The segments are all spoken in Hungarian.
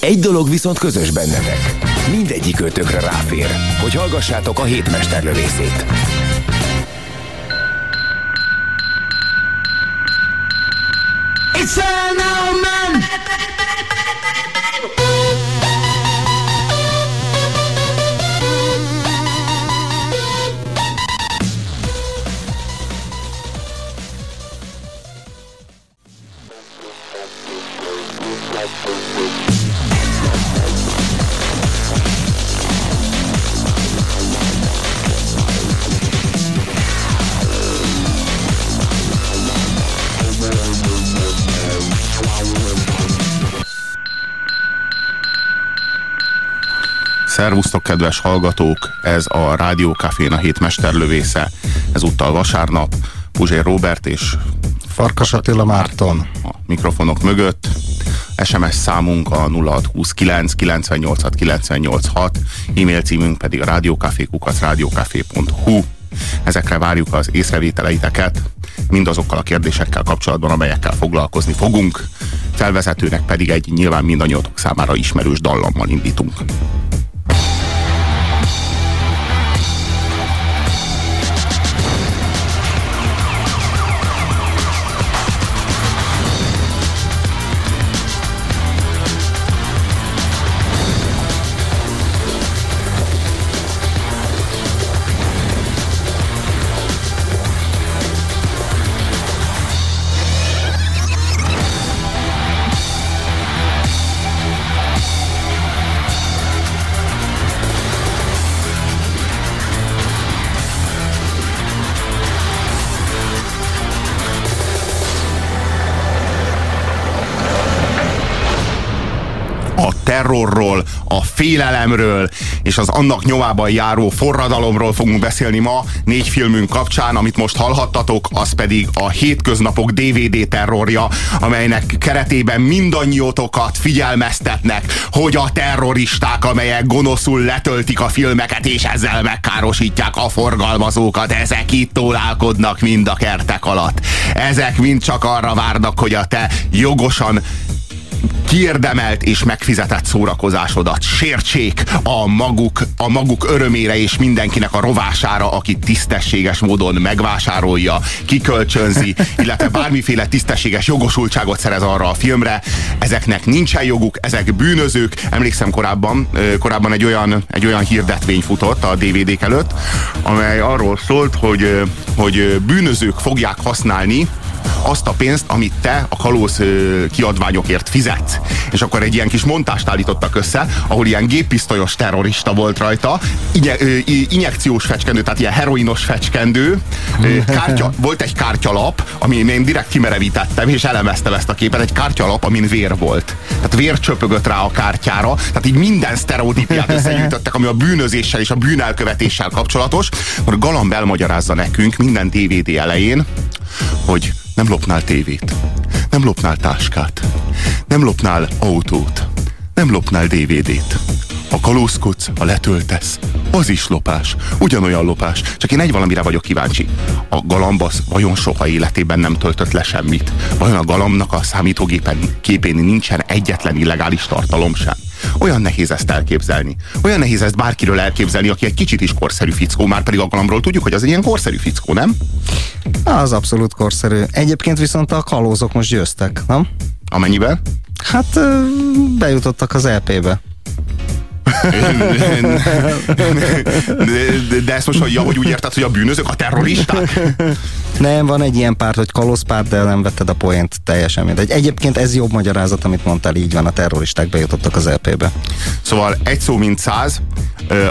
Egy dolog viszont közös bennetek. Mindegyik ötökre ráfér, hogy hallgassátok a hétmesterlövészét. It's an old man. Szervusztok, kedves hallgatók! Ez a Rádió Cafén a hét mesterlövésze. Ezúttal vasárnap Puzsér Robert és Farkas Attila Márton. A mikrofonok mögött. SMS számunk a 0629 986 986, e-mail címünk pedig a rádiókafékukat rádiókafé.hu. Ezekre várjuk az észrevételeiteket, mindazokkal a kérdésekkel kapcsolatban, amelyekkel foglalkozni fogunk. Felvezetőnek pedig egy nyilván mindannyiatok számára ismerős dallammal indítunk. Terrorról, a félelemről és az annak nyomában járó forradalomról fogunk beszélni ma négy filmünk kapcsán, amit most hallhattatok, az pedig a hétköznapok DVD terrorja, amelynek keretében mindannyiótokat figyelmeztetnek, hogy a terroristák, amelyek gonoszul letöltik a filmeket, és ezzel megkárosítják a forgalmazókat, ezek itt tólálkodnak mind a kertek alatt. Ezek mind csak arra várnak, hogy a te jogosan kiérdemelt és megfizetett szórakozásodat sértsék a maguk, a maguk örömére és mindenkinek a rovására, aki tisztességes módon megvásárolja, kikölcsönzi, illetve bármiféle tisztességes jogosultságot szerez arra a filmre. Ezeknek nincsen joguk, ezek bűnözők. Emlékszem korábban, korábban egy olyan, egy olyan hirdetvény futott a DVD-k előtt, amely arról szólt, hogy, hogy bűnözők fogják használni azt a pénzt, amit te a kalóz kiadványokért fizetsz. És akkor egy ilyen kis montást állítottak össze, ahol ilyen géppisztolyos terrorista volt rajta, inye, injekciós fecskendő, tehát ilyen heroinos fecskendő, kártya, volt egy kártyalap, amin én direkt kimerevítettem, és elemeztem ezt a képet, egy kártyalap, amin vér volt. Tehát vér csöpögött rá a kártyára, tehát így minden sztereotípiát összegyűjtöttek, ami a bűnözéssel és a bűnelkövetéssel kapcsolatos. Akkor Galamb elmagyarázza nekünk minden DVD elején, hogy nem lopnál tévét, nem lopnál táskát, nem lopnál autót, nem lopnál DVD-t. Ha kalózkodsz, ha letöltesz, az is lopás. Ugyanolyan lopás. Csak én egy valamire vagyok kíváncsi. A galambasz vajon soha életében nem töltött le semmit? Vajon a galambnak a számítógépen képén nincsen egyetlen illegális tartalom sem? Olyan nehéz ezt elképzelni. Olyan nehéz ezt bárkiről elképzelni, aki egy kicsit is korszerű fickó, már pedig a galambról tudjuk, hogy az egy ilyen korszerű fickó, nem? Az abszolút korszerű. Egyébként viszont a kalózok most győztek, nem? Amennyiben? Hát bejutottak az EP-be. De, de ezt most ja, hogy úgy érted, hogy a bűnözők a terroristák? Nem, van egy ilyen párt, hogy kaloszpárt, de nem vetted a poént teljesen mindegy. Egyébként ez jobb magyarázat, amit mondtál, így van, a terroristák bejutottak az LP-be. Szóval egy szó mint száz,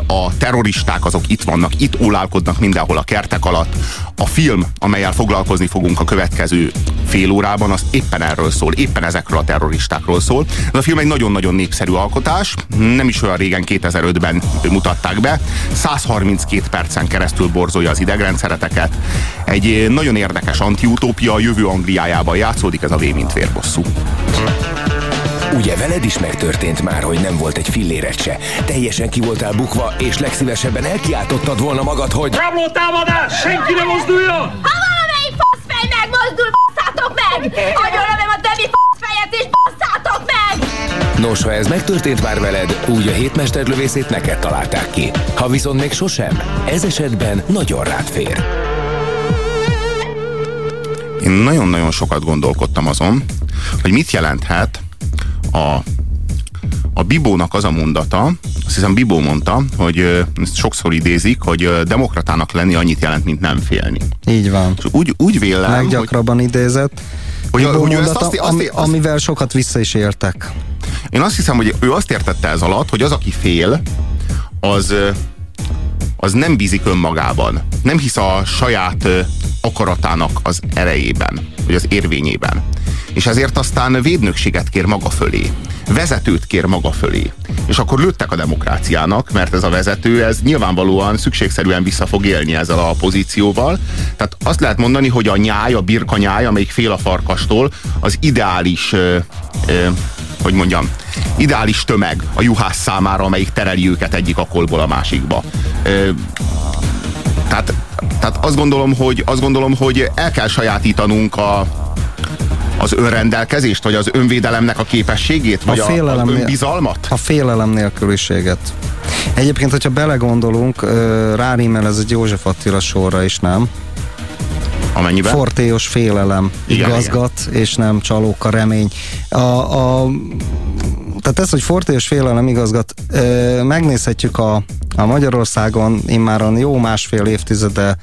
a terroristák azok itt vannak, itt ólálkodnak mindenhol a kertek alatt. A film, amelyel foglalkozni fogunk a következő fél órában, az éppen erről szól, éppen ezekről a terroristákról szól. Ez a film egy nagyon-nagyon népszerű alkotás, nem is olyan régen 2005-ben mutatták be, 132 percen keresztül borzolja az idegrendszereteket. Egy nagyon érdekes antiutópia, a jövő Angliájában játszódik ez a V mint vérbosszú. Ugye veled is megtörtént már, hogy nem volt egy filléret se. Teljesen ki voltál bukva, és legszívesebben elkiáltottad volna magad, hogy... Rabló támadás! Senki ne mozduljon! Ha valamelyik faszfej megmozdul, basszátok meg! Agyonlövöm a többi faszfejet és! Nos, ha ez megtörtént már veled, úgy a hétmesterlövészét neked találták ki. Ha viszont még sosem, ez esetben nagyon rád fér. Én nagyon-nagyon sokat gondolkodtam azon, hogy mit jelenthet a, a Bibónak az a mondata, azt hiszem Bibó mondta, hogy ezt sokszor idézik, hogy demokratának lenni annyit jelent, mint nem félni. Így van. És úgy, úgy vélem, hogy, Leggyakrabban idézett. hogy, Bibó hogy mondata, azt, azt, azt, amivel sokat vissza is éltek. Én azt hiszem, hogy ő azt értette ez alatt, hogy az, aki fél, az, az nem bízik önmagában. Nem hisz a saját akaratának az erejében, vagy az érvényében. És ezért aztán védnökséget kér maga fölé. Vezetőt kér maga fölé. És akkor lőttek a demokráciának, mert ez a vezető, ez nyilvánvalóan szükségszerűen vissza fog élni ezzel a pozícióval. Tehát azt lehet mondani, hogy a nyáj, a birka nyáj, amelyik fél a farkastól, az ideális ö, ö, hogy mondjam, ideális tömeg a juhász számára, amelyik tereli őket egyik akolból a másikba. Ö, tehát, tehát azt gondolom, hogy azt gondolom, hogy el kell sajátítanunk a, az önrendelkezést, vagy az önvédelemnek a képességét, vagy a, az félelem- önbizalmat? A félelem nélküliséget. Egyébként, hogyha belegondolunk, rárímel ez egy József Attila sorra is, nem? Amennyiben? Fortéos félelem Igen, igazgat, és nem csalóka remény. A, a, tehát ez, hogy fortéos félelem igazgat, ö, megnézhetjük a, a Magyarországon immáron jó másfél évtizede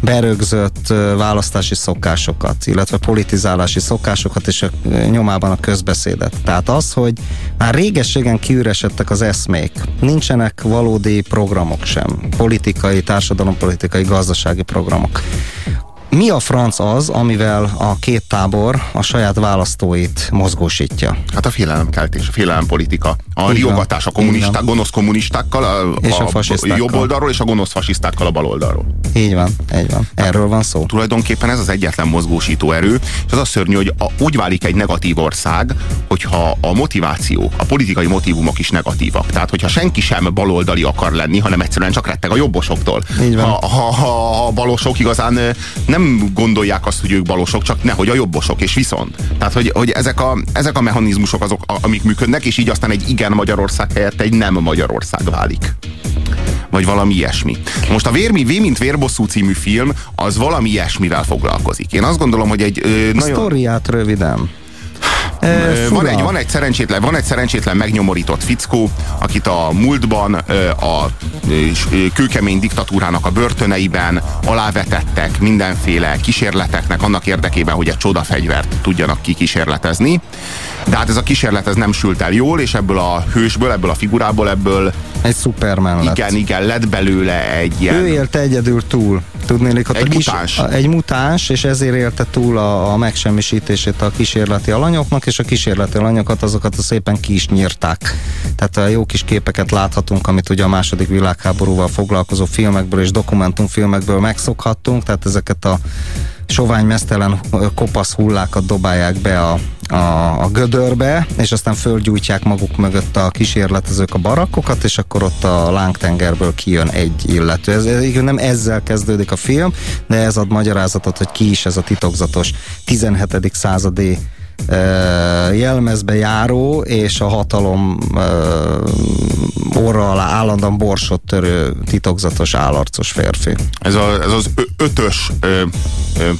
berögzött választási szokásokat, illetve politizálási szokásokat és a nyomában a közbeszédet. Tehát az, hogy már régességen kiüresedtek az eszmék, nincsenek valódi programok sem, politikai, társadalompolitikai, gazdasági programok mi a franc az, amivel a két tábor a saját választóit mozgósítja? Hát a félelemkeltés, a félelempolitika. A Így riogatás a kommunisták, van. gonosz kommunistákkal, a, És a fasisztákkal. jobb oldalról, és a gonosz fasisztákkal a bal oldalról. Így van, így van. Erről van szó. Tulajdonképpen ez az egyetlen mozgósító erő, és az a szörnyű, hogy a, úgy válik egy negatív ország, hogyha a motiváció, a politikai motivumok is negatívak. Tehát, hogyha senki sem baloldali akar lenni, hanem egyszerűen csak retteg a jobbosoktól. Így van. Ha, ha, ha, ha a balosok igazán ö, nem gondolják azt, hogy ők balosok, csak nehogy a jobbosok, és viszont. Tehát, hogy, hogy ezek, a, ezek a mechanizmusok azok, a- amik működnek, és így aztán egy igen Magyarország helyett egy nem Magyarország válik vagy valami ilyesmi. Most a Vérmi, V mint Vérbosszú című film az valami ilyesmivel foglalkozik. Én azt gondolom, hogy egy ö, A nagyon... sztoriát röviden. E, Van egy, van, egy szerencsétlen, van egy szerencsétlen megnyomorított fickó, akit a múltban a kőkemény diktatúrának a börtöneiben alávetettek mindenféle kísérleteknek annak érdekében, hogy egy csodafegyvert tudjanak kikísérletezni. De hát ez a kísérlet ez nem sült el jól, és ebből a hősből, ebből a figurából, ebből Egy Superman lett. igen, igen, lett belőle egy ilyen... Ő élte egyedül túl. Tudnélik, ott Egy a kis, mutáns. A, egy mutáns, és ezért élte túl a, a megsemmisítését a kísérleti alanyoknak, és a kísérleti alanyokat azokat a szépen ki is nyírták. Tehát a jó kis képeket láthatunk, amit ugye a második világháborúval foglalkozó filmekből és dokumentumfilmekből megszokhattunk, tehát ezeket a sovány mesztelen ö, kopasz hullákat dobálják be a, a, a gödörbe, és aztán földgyújtják maguk mögött a kísérletezők a barakkokat, és akkor ott a lángtengerből kijön egy illető. Ez, ez nem ezzel kezdődik a film, de ez ad magyarázatot, hogy ki is ez a titokzatos 17. századi jelmezbe járó és a hatalom orra alá állandóan borsot törő titokzatos állarcos férfi. Ez, a, ez az ötös ö, ö,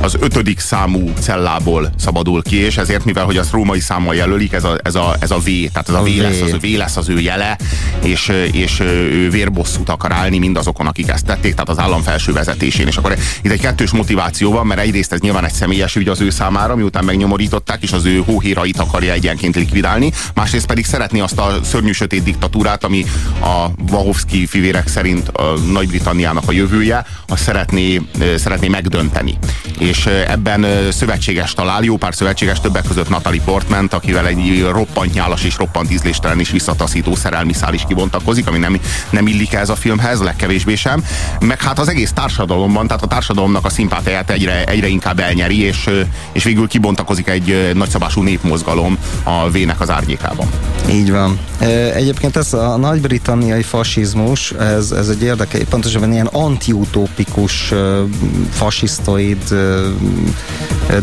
az ötödik számú cellából szabadul ki, és ezért, mivel hogy azt római számmal jelölik, ez a, ez a, ez a V, tehát ez a, A v, V. lesz az, V lesz az ő jele, és, és ő vérbosszút akar állni mindazokon, akik ezt tették, tehát az állam felső vezetésén. És akkor itt egy kettős motiváció van, mert egyrészt ez nyilván egy személyes ügy az ő számára, miután megnyomorították, és az ő hóhérait akarja egyenként likvidálni, másrészt pedig szeretné azt a szörnyű sötét diktatúrát, ami a Wachowski fivérek szerint a Nagy-Britanniának a jövője, azt szeretné, szeretné megdönteni. És ebben szövetséges talál, jó pár szövetséges, többek között Natalie Portman, akivel egy roppant nyálas és roppant ízléstelen és visszataszító szerelmi szál is kibontakozik, ami nem, nem illik ez a filmhez, legkevésbé sem. Meg hát az egész társadalomban, tehát a társadalomnak a szimpátiáját egyre, egyre inkább elnyeri, és, és végül kibontakozik egy nagyszabású népmozgalom a V-nek az árnyékában. Így van. Egyébként ez a nagy-britanniai fasizmus, ez, ez egy érdekes, pontosabban ilyen antiutópikus, fasisztoid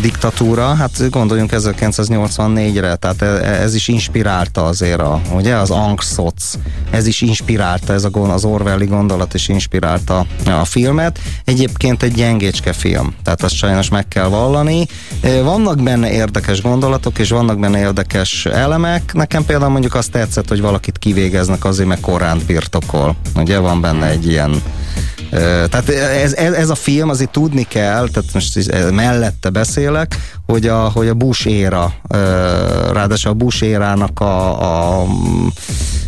diktatúra. Hát gondoljunk 1984-re, tehát e- ez is inspirálta azért a, ugye, az Angsoc, ez is inspirálta, ez a, az Orwelli gondolat is inspirálta a filmet. Egyébként egy gyengécske film, tehát azt sajnos meg kell vallani. E, Vannak benne érdekes gondolatok, és vannak benne érdekes elemek. Nekem például mondjuk azt tetszett, hogy valakit kivégeznek azért, mert Koránt birtokol. Ugye van benne egy ilyen Tehát ez, ez, ez a film azért tudni kell, tehát most mellette beszélek, hogy a, hogy a Bush éra, ráadásul a Bush érának a, a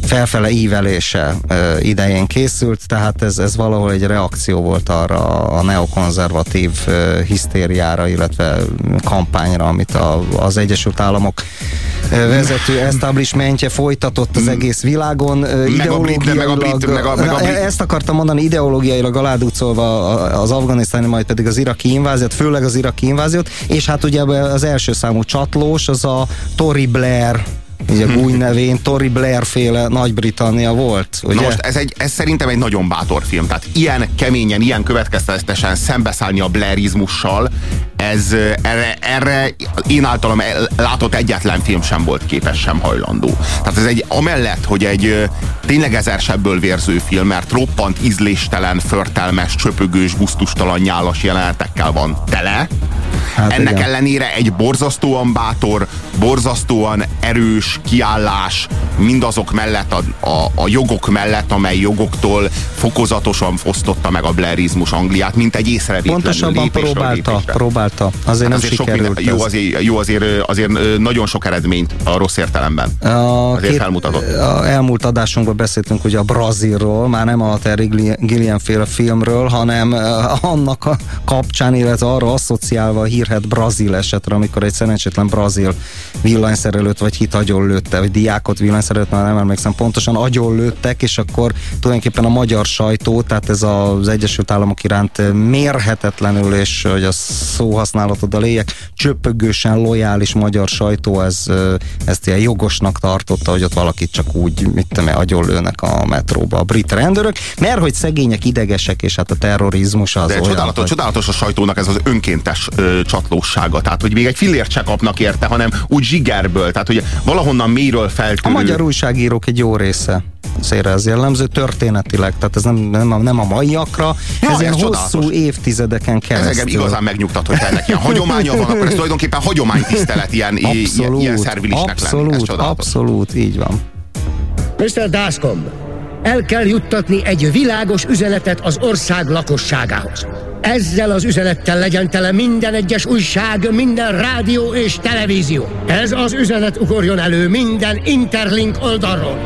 felfele ívelése idején készült, tehát ez, ez valahol egy reakció volt arra a neokonzervatív hisztériára, illetve kampányra, amit a, az Egyesült Államok vezető establishmentje folytatott az egész világon. Meg a brit- meg a brit- meg a- meg a Na, brit- ezt akartam mondani, ideológiailag aláducolva az afganisztáni, majd pedig az iraki inváziót, főleg az iraki inváziót, és hát ugye az első számú csatlós, az a Tory Blair ugye új nevén Tory Blair féle Nagy-Britannia volt, ugye? Na most ez, egy, ez szerintem egy nagyon bátor film. Tehát ilyen keményen, ilyen következtetesen szembeszállni a blairizmussal, ez erre, erre én általam látott egyetlen film sem volt képes, sem hajlandó. Tehát ez egy, amellett, hogy egy tényleg ezersebből vérző film, mert roppant ízléstelen, förtelmes, csöpögős, gusztustalan, nyálas jelenetekkel van tele, Hát ennek igen. ellenére egy borzasztóan bátor, borzasztóan erős kiállás mindazok mellett, a, a, a jogok mellett, amely jogoktól fokozatosan fosztotta meg a blairizmus Angliát, mint egy észrevétlenül Pontosabban lépésről próbálta, lépésre. próbálta. Azért nem Hát sok sikerült minden, jó, azért, jó azért, azért nagyon sok eredményt a rossz értelemben. A Azért felmutatott. A elmúlt adásunkban beszéltünk ugye a Brazilról, már nem a Terry Gilliam féle filmről, hanem annak a kapcsán, illetve arra asszociálva a hírhet brazil esetre, amikor egy szerencsétlen brazil villanyszerelőt vagy hit agyonlőtte, vagy diákot villanyszerelőt, már nem emlékszem pontosan, agyonlőttek, és akkor tulajdonképpen a magyar sajtó, tehát ez az Egyesült Államok iránt mérhetetlenül, és hogy a szóhasználatod a lényeg, csöpögősen lojális magyar sajtó, ez, ezt ilyen jogosnak tartotta, hogy ott valakit csak úgy, mit tudom, agyonlőnek a metróba a brit rendőrök, mert hogy szegények idegesek, és hát a terrorizmus az De olyan, csodálatos, hogy- csodálatos a sajtónak ez az önkéntes ö, csatlósága. Tehát, hogy még egy fillért se kapnak érte, hanem úgy zsigerből. Tehát, hogy valahonnan mélyről A feltűnő. magyar újságírók egy jó része szére ez jellemző történetileg, tehát ez nem, nem, a, nem a maiakra, Ja, ez ilyen ez hosszú csodálatos. évtizedeken Ez keresztül. engem igazán megnyugtat, hogy ennek ilyen hagyománya van, akkor ez tulajdonképpen hagyománytisztelet ilyen, ilyen, Abszolút, ilyen szervilisnek lenni. Ez abszolút, abszolút, így van. Mr. Dascomb, el kell juttatni egy világos üzenetet az ország lakosságához. Ezzel az üzenettel legyen tele minden egyes újság, minden rádió és televízió. Ez az üzenet ugorjon elő minden interlink oldalról.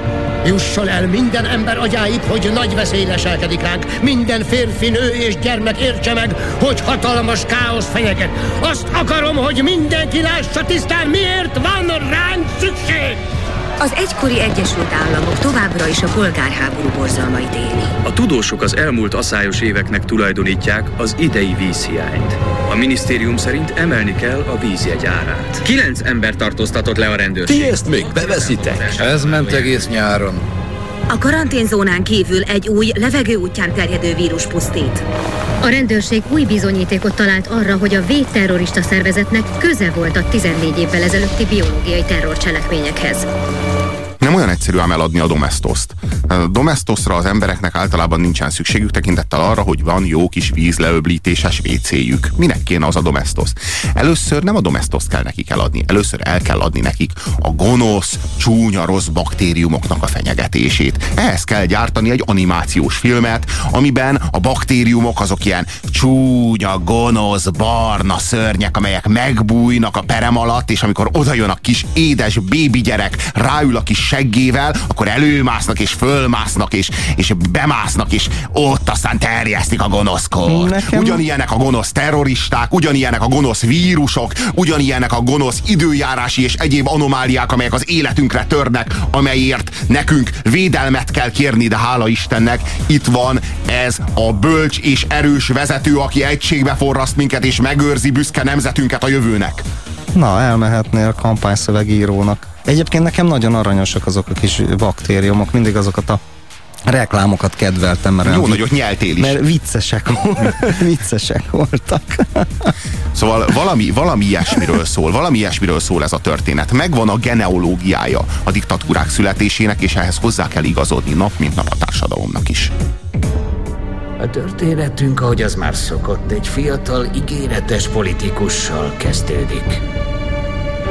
Jusson el minden ember agyáig, hogy nagy veszély leselkedik ránk. Minden férfi, nő és gyermek értse meg, hogy hatalmas káosz fenyeget. Azt akarom, hogy mindenki lássa tisztán, miért van ránk szükség. Az egykori Egyesült Államok továbbra is a polgárháború borzalmait éli. A tudósok az elmúlt aszályos éveknek tulajdonítják az idei vízhiányt. A minisztérium szerint emelni kell a vízjegy árát. Kilenc ember tartóztatott le a rendőrség. Ti ezt még beveszitek? Ez ment egész nyáron. A karanténzónán kívül egy új, levegő útján terjedő vírus pusztít. A rendőrség új bizonyítékot talált arra, hogy a védterrorista szervezetnek köze volt a 14 évvel ezelőtti biológiai terrorcselekményekhez. Nem olyan egyszerű ám eladni a domestoszt. A domestosra az embereknek általában nincsen szükségük tekintettel arra, hogy van jó kis vízleöblítéses WC-jük. Minek kéne az a domestos? Először nem a domestoszt kell nekik eladni, először el kell adni nekik a gonosz, csúnya, rossz baktériumoknak a fenyegetését. Ehhez kell gyártani egy animációs filmet, amiben a baktériumok azok ilyen csúnya, gonosz, barna szörnyek, amelyek megbújnak a perem alatt, és amikor oda jön a kis édes bébi gyerek, ráül a kis seggével, akkor előmásznak és fölmásznak és, és bemásznak, és ott aztán terjesztik a gonoszkort. Nekem... Ugyanilyenek a gonosz terroristák, ugyanilyenek a gonosz vírusok, ugyanilyenek a gonosz időjárási és egyéb anomáliák, amelyek az életünkre törnek, amelyért nekünk védelmet kell kérni, de hála Istennek itt van ez a bölcs és erős vezető, aki egységbe forraszt minket és megőrzi büszke nemzetünket a jövőnek. Na, elmehetnél kampányszövegírónak. Egyébként nekem nagyon aranyosak azok a kis baktériumok, mindig azokat a reklámokat kedveltem, mert jó nagyot nyeltél is. Mert viccesek, viccesek voltak. Szóval valami, valami ilyesmiről szól, valami ilyesmiről szól ez a történet. Megvan a genealógiája a diktatúrák születésének, és ehhez hozzá kell igazodni nap, mint nap a társadalomnak is. A történetünk, ahogy az már szokott, egy fiatal, ígéretes politikussal kezdődik.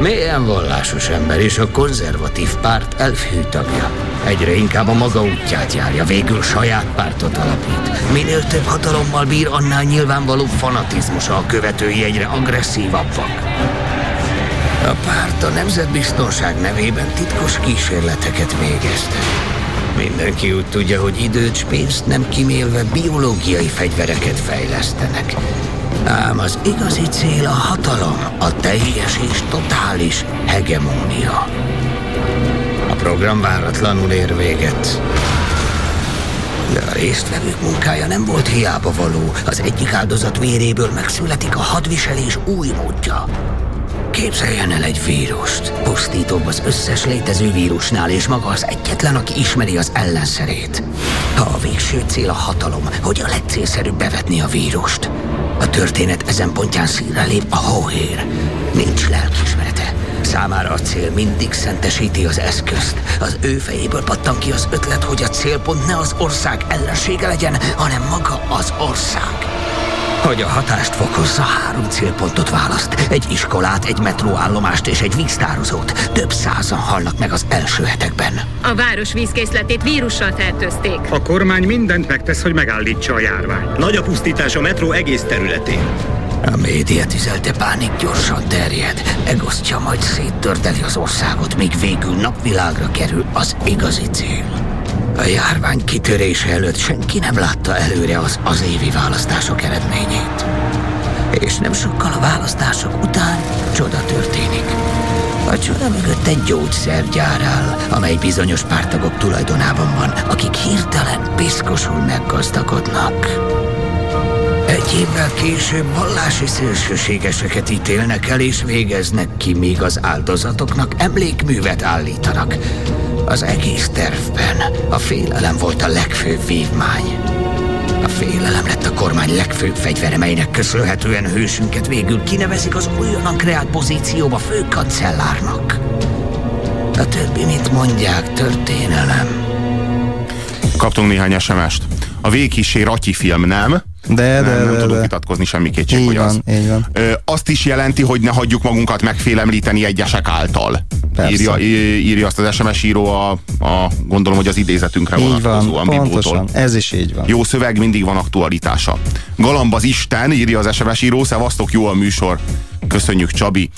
Mélyen vallásos ember és a konzervatív párt elfhű tagja. Egyre inkább a maga útját járja, végül saját pártot alapít. Minél több hatalommal bír, annál nyilvánvalóbb fanatizmusa a követői egyre agresszívabbak. A párt a nemzetbiztonság nevében titkos kísérleteket végezte. Mindenki úgy tudja, hogy időt, pénzt nem kimélve biológiai fegyvereket fejlesztenek. Ám az igazi cél a hatalom, a teljes és totális hegemónia. A program váratlanul ér véget. De a résztvevők munkája nem volt hiába való. Az egyik áldozat véréből megszületik a hadviselés új módja. Képzeljen el egy vírust. Pusztítóbb az összes létező vírusnál, és maga az egyetlen, aki ismeri az ellenszerét. Ha a végső cél a hatalom, hogy a legcélszerűbb bevetni a vírust? A történet ezen pontján színre lép a hóhér. Nincs lelkismerete. Számára a cél mindig szentesíti az eszközt. Az ő fejéből pattan ki az ötlet, hogy a célpont ne az ország ellensége legyen, hanem maga az ország. Hogy a hatást fokozza, három célpontot választ. Egy iskolát, egy metróállomást és egy víztározót. Több százan halnak meg az első hetekben. A város vízkészletét vírussal fertőzték. A kormány mindent megtesz, hogy megállítsa a járványt. Nagy a pusztítás a metró egész területén. A média tüzelte pánik gyorsan terjed. Egosztja, majd széttördeli az országot, míg végül napvilágra kerül az igazi cél. A járvány kitörése előtt senki nem látta előre az az évi választások eredményét. És nem sokkal a választások után csoda történik. A csoda mögött egy gyógyszergyár áll, amely bizonyos pártagok tulajdonában van, akik hirtelen piszkosul meggazdagodnak. Egy évvel később vallási szélsőségeseket ítélnek el és végeznek ki, míg az áldozatoknak emlékművet állítanak. Az egész tervben a félelem volt a legfőbb vívmány. A félelem lett a kormány legfőbb fegyvere, melynek köszönhetően hősünket végül kinevezik az újonnan kreált pozícióba főkancellárnak. A többi, mint mondják, történelem. Kaptunk néhány SMS-t. A végkísér Ratyi film nem, de, nem, de, nem de, tudok de. vitatkozni semmi kétség, Így hogy van, az. így van. Ö, azt is jelenti, hogy ne hagyjuk magunkat megfélemlíteni egyesek által. Persze. Írja, írja azt az SMS író a, a gondolom, hogy az idézetünkre Így vonatkozóan. van, Bibótól. pontosan. Ez is így van. Jó szöveg, mindig van aktualitása. Galamb az Isten, írja az SMS író, szevasztok, jó a műsor. Köszönjük, Csabi.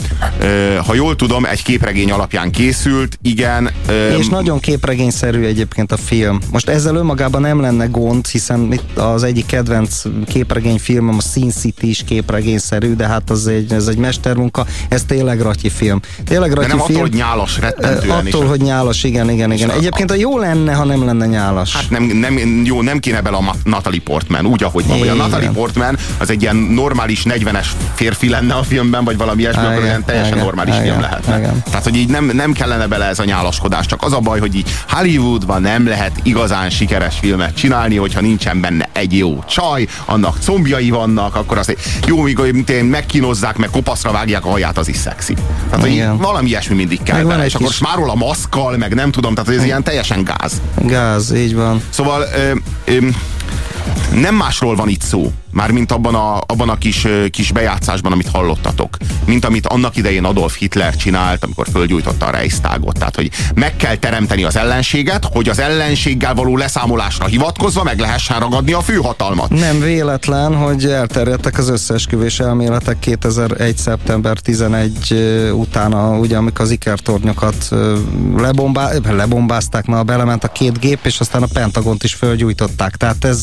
Ha jól tudom, egy képregény alapján készült, igen. És nagyon képregényszerű egyébként a film. Most ezzel önmagában nem lenne gond, hiszen itt az egyik kedvenc képregényfilmem a Sin City is képregényszerű, de hát az egy, ez egy mestermunka, ez tényleg ratyi film. Tényleg de ratyi nem film. attól, hogy nyálas, rettentően. Attól, hogy nyálas, igen, igen, igen. Egyébként a jó lenne, ha nem lenne nyálas. Hát nem, nem, jó, nem kéne bele a Natalie Portman, úgy, ahogy van. A. Natalie Portman az egy ilyen normális 40-es férfi lenne a filmben, film, vagy valami ilyesmi, akkor ilyen teljesen igen, normális igen, film lehetne. igen. Tehát, hogy így nem, nem kellene bele ez a nyálaskodás, csak az a baj, hogy így Hollywoodban nem lehet igazán sikeres filmet csinálni, hogyha nincsen benne egy jó csaj, annak combjai vannak, akkor azt jó, míg megkínozzák, meg kopaszra vágják a haját, az is szexi. Tehát, hogy Igen. valami ilyesmi mindig kell bele, és akkor smáról a maszkal, meg nem tudom, tehát ez ilyen teljesen gáz. Gáz, így van. Szóval ö, ö, nem másról van itt szó, már mint abban a, abban a kis, kis bejátszásban, amit hallottatok. Mint amit annak idején Adolf Hitler csinált, amikor fölgyújtotta a Reichstagot. Tehát, hogy meg kell teremteni az ellenséget, hogy az ellenséggel való leszámolásra hivatkozva meg lehessen ragadni a főhatalmat. Nem véletlen, hogy elterjedtek az összeesküvés elméletek 2001. szeptember 11 utána, ugye, amikor az ikertornyokat lebombá, lebombázták, na belement a két gép, és aztán a Pentagont is fölgyújtották. Tehát ez,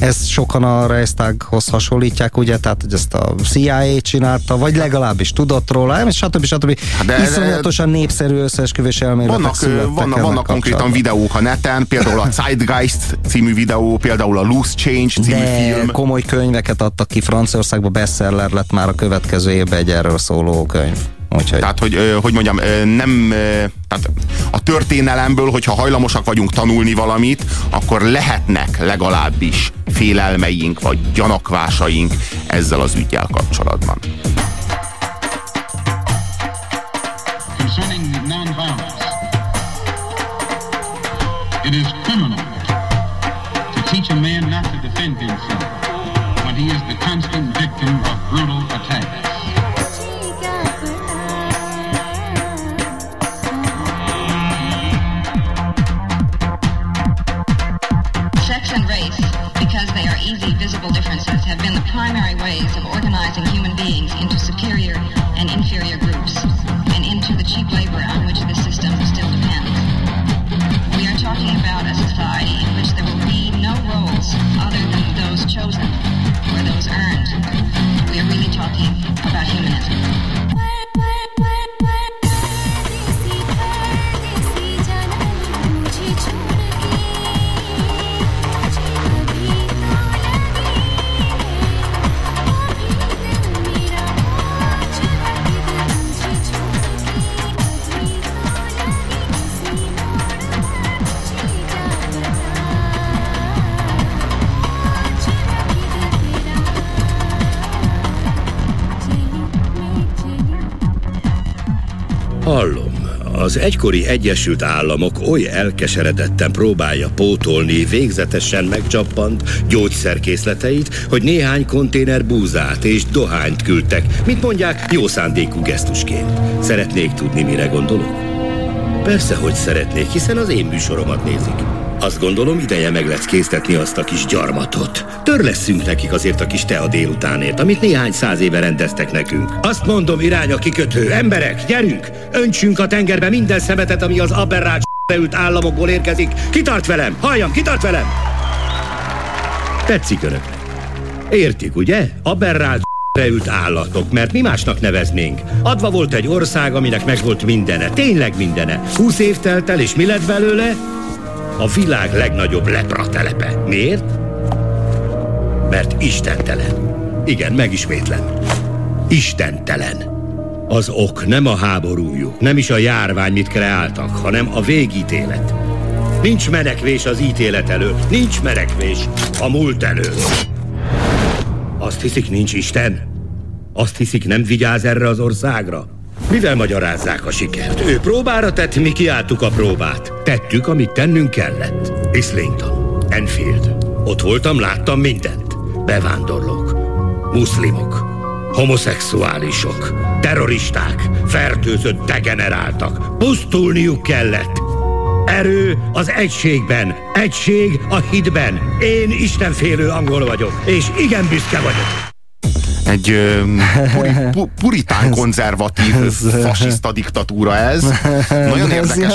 ez sokan a Reichstaghoz hasonlítják, ugye, tehát hogy ezt a CIA csinálta, vagy legalábbis tudott róla, és stb. stb. Hát de- Iszonyatosan népszerű összeesküvés elméletek Vannak, vannak, vannak konkrétan videók a neten, például a Zeitgeist című videó, például a Loose Change című De film. komoly könyveket adtak ki Franciaországban, bestseller lett már a következő évben egy erről szóló könyv. Úgyhogy Tehát, hogy, hogy mondjam, nem, tehát a történelemből, hogyha hajlamosak vagyunk tanulni valamit, akkor lehetnek legalábbis félelmeink, vagy gyanakvásaink ezzel az ügyel kapcsolatban. Have been the primary ways of organizing human beings into superior and inferior groups, and into the cheap labor on which this system still depends. We are talking about a society in which there will be no roles other than those chosen or those earned. Az egykori Egyesült Államok oly elkeseredetten próbálja pótolni végzetesen megcsappant gyógyszerkészleteit, hogy néhány konténer búzát és dohányt küldtek, mint mondják, jó szándékú gesztusként. Szeretnék tudni, mire gondolok? Persze, hogy szeretnék, hiszen az én műsoromat nézik. Azt gondolom, ideje meg lesz késztetni azt a kis gyarmatot. Törlesszünk nekik azért a kis tea délutánért, amit néhány száz éve rendeztek nekünk. Azt mondom, irány a kikötő. Emberek, gyerünk! Öntsünk a tengerbe minden szemetet, ami az aberrált beült államokból érkezik. Kitart velem? Halljam, kitart velem? Tetszik önöknek? Értik, ugye? Aberrált beült állatok, mert mi másnak neveznénk. Adva volt egy ország, aminek megvolt mindene, tényleg mindene. Húsz év telt el, és mi lett belőle? A világ legnagyobb lepratelepe. Miért? Mert istentelen. Igen, megismétlem. Istentelen. Az ok nem a háborújuk, nem is a járvány, mit kreáltak, hanem a végítélet. Nincs menekvés az ítélet elől, nincs menekvés a múlt elől. Azt hiszik, nincs Isten? Azt hiszik, nem vigyáz erre az országra? Mivel magyarázzák a sikert? Ő próbára tett, mi kiálltuk a próbát. Tettük, amit tennünk kellett. Islington, Enfield. Ott voltam, láttam mindent. Bevándorlók, muszlimok, homoszexuálisok, terroristák, fertőzött degeneráltak. Pusztulniuk kellett. Erő az egységben, egység a hitben. Én istenfélő angol vagyok, és igen büszke vagyok. Egy puri, pu, puritán konzervatív fasiszta diktatúra ez. Nagyon érdekes.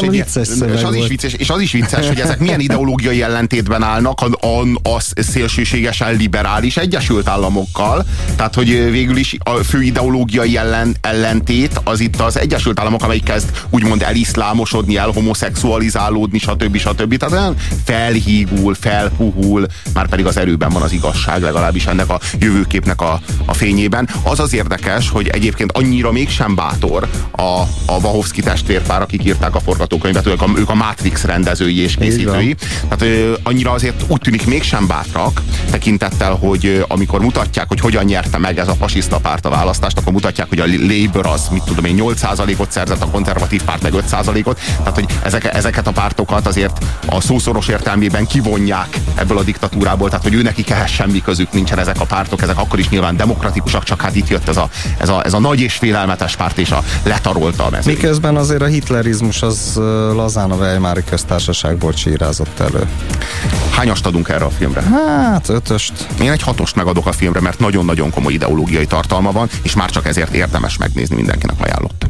szöveg és, az is vicces, és az is vicces, hogy ezek milyen ideológiai ellentétben állnak a, a, a szélsőségesen liberális Egyesült Államokkal. Tehát, hogy végül is a fő ideológiai ellen, ellentét az itt az Egyesült Államok, amelyik kezd úgymond eliszlámosodni, elhomoszexualizálódni, stb. stb. Tehát olyan felhígul, felpuhul, már pedig az erőben van az igazság, legalábbis ennek a jövőképnek a, a fényében. Az az érdekes, hogy egyébként annyira mégsem bátor a, a Vahovszki testvérpár, akik írták a forgatókönyvet, ők a, ők a Matrix rendezői és készítői. Tehát ö, annyira azért úgy tűnik mégsem bátrak, tekintettel, hogy ö, amikor mutatják, hogy hogyan nyerte meg ez a fasiszta párt a választást, akkor mutatják, hogy a Labour az, mit tudom én, 8%-ot szerzett, a konzervatív párt meg 5%-ot. Tehát, hogy ezek, ezeket a pártokat azért a szószoros értelmében kivonják ebből a diktatúrából, tehát hogy ő neki ehhez semmi közük nincsen ezek a pártok, ezek akkor is nyilván demokratikusak, csak hát itt jött ez a, ez a, ez a nagy és félelmetes párt, és a letarolta a mezőt. Miközben azért a hitlerizmus az lazán a Weimári köztársaságból csírázott elő. Hányast adunk erre a filmre? Hát ötöst. Én egy hatost megadok a filmre, mert nagyon-nagyon komoly ideológiai tartalma van, és már csak ezért érdemes megnézni, mindenkinek ajánlott.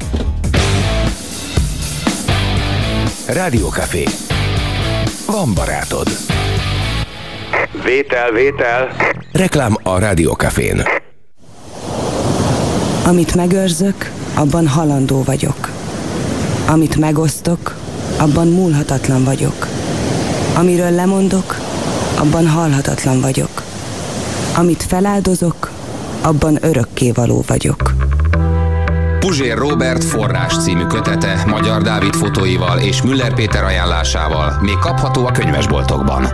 Rádiókafé. Van barátod. Vétel, vétel. Reklám a Rádiókafén. Amit megőrzök, abban halandó vagyok. Amit megosztok, abban múlhatatlan vagyok. Amiről lemondok, abban halhatatlan vagyok. Amit feláldozok, abban örökké való vagyok. Puzsér Robert forrás című kötete Magyar Dávid fotóival és Müller Péter ajánlásával még kapható a könyvesboltokban.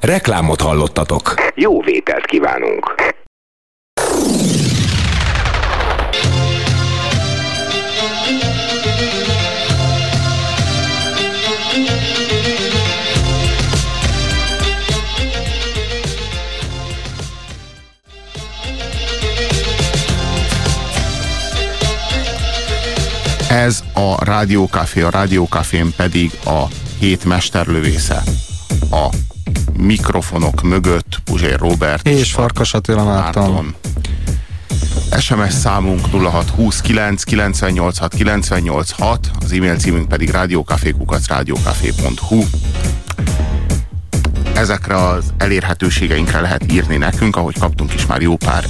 Reklámot hallottatok. Jó vételt kívánunk. Ez a Rádiókafé, a Rádiókafén pedig a hét mesterlövésze. A mikrofonok mögött Puzsér Robert és Farkas Attila Márton. SMS számunk 0629 986 986, az e-mail címünk pedig rádiókafékukac Ezekre az elérhetőségeinkre lehet írni nekünk, ahogy kaptunk is már jó pár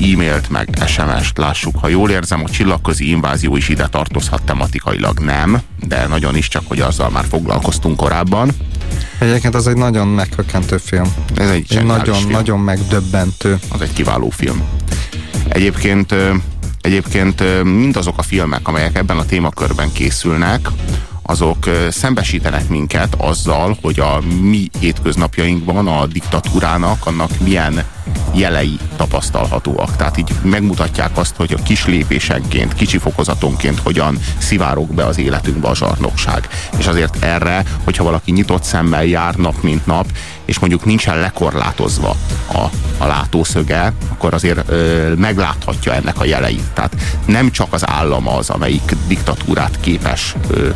e-mailt, meg SMS-t, lássuk. Ha jól érzem, a csillagközi invázió is ide tartozhat tematikailag nem, de nagyon is, csak hogy azzal már foglalkoztunk korábban. Egyébként az egy nagyon meghökkentő film. Ez egy, egy nagyon, film. nagyon megdöbbentő. Az egy kiváló film. Egyébként, egyébként mindazok a filmek, amelyek ebben a témakörben készülnek, azok szembesítenek minket azzal, hogy a mi hétköznapjainkban a diktatúrának annak milyen jelei tapasztalhatóak. Tehát így megmutatják azt, hogy a kis lépésenként, kicsi fokozatonként hogyan szivárok be az életünkbe a zsarnokság. És azért erre, hogyha valaki nyitott szemmel jár nap mint nap, és mondjuk nincsen lekorlátozva a, a látószöge, akkor azért ö, megláthatja ennek a jeleit. Tehát nem csak az állam az, amelyik diktatúrát képes ö,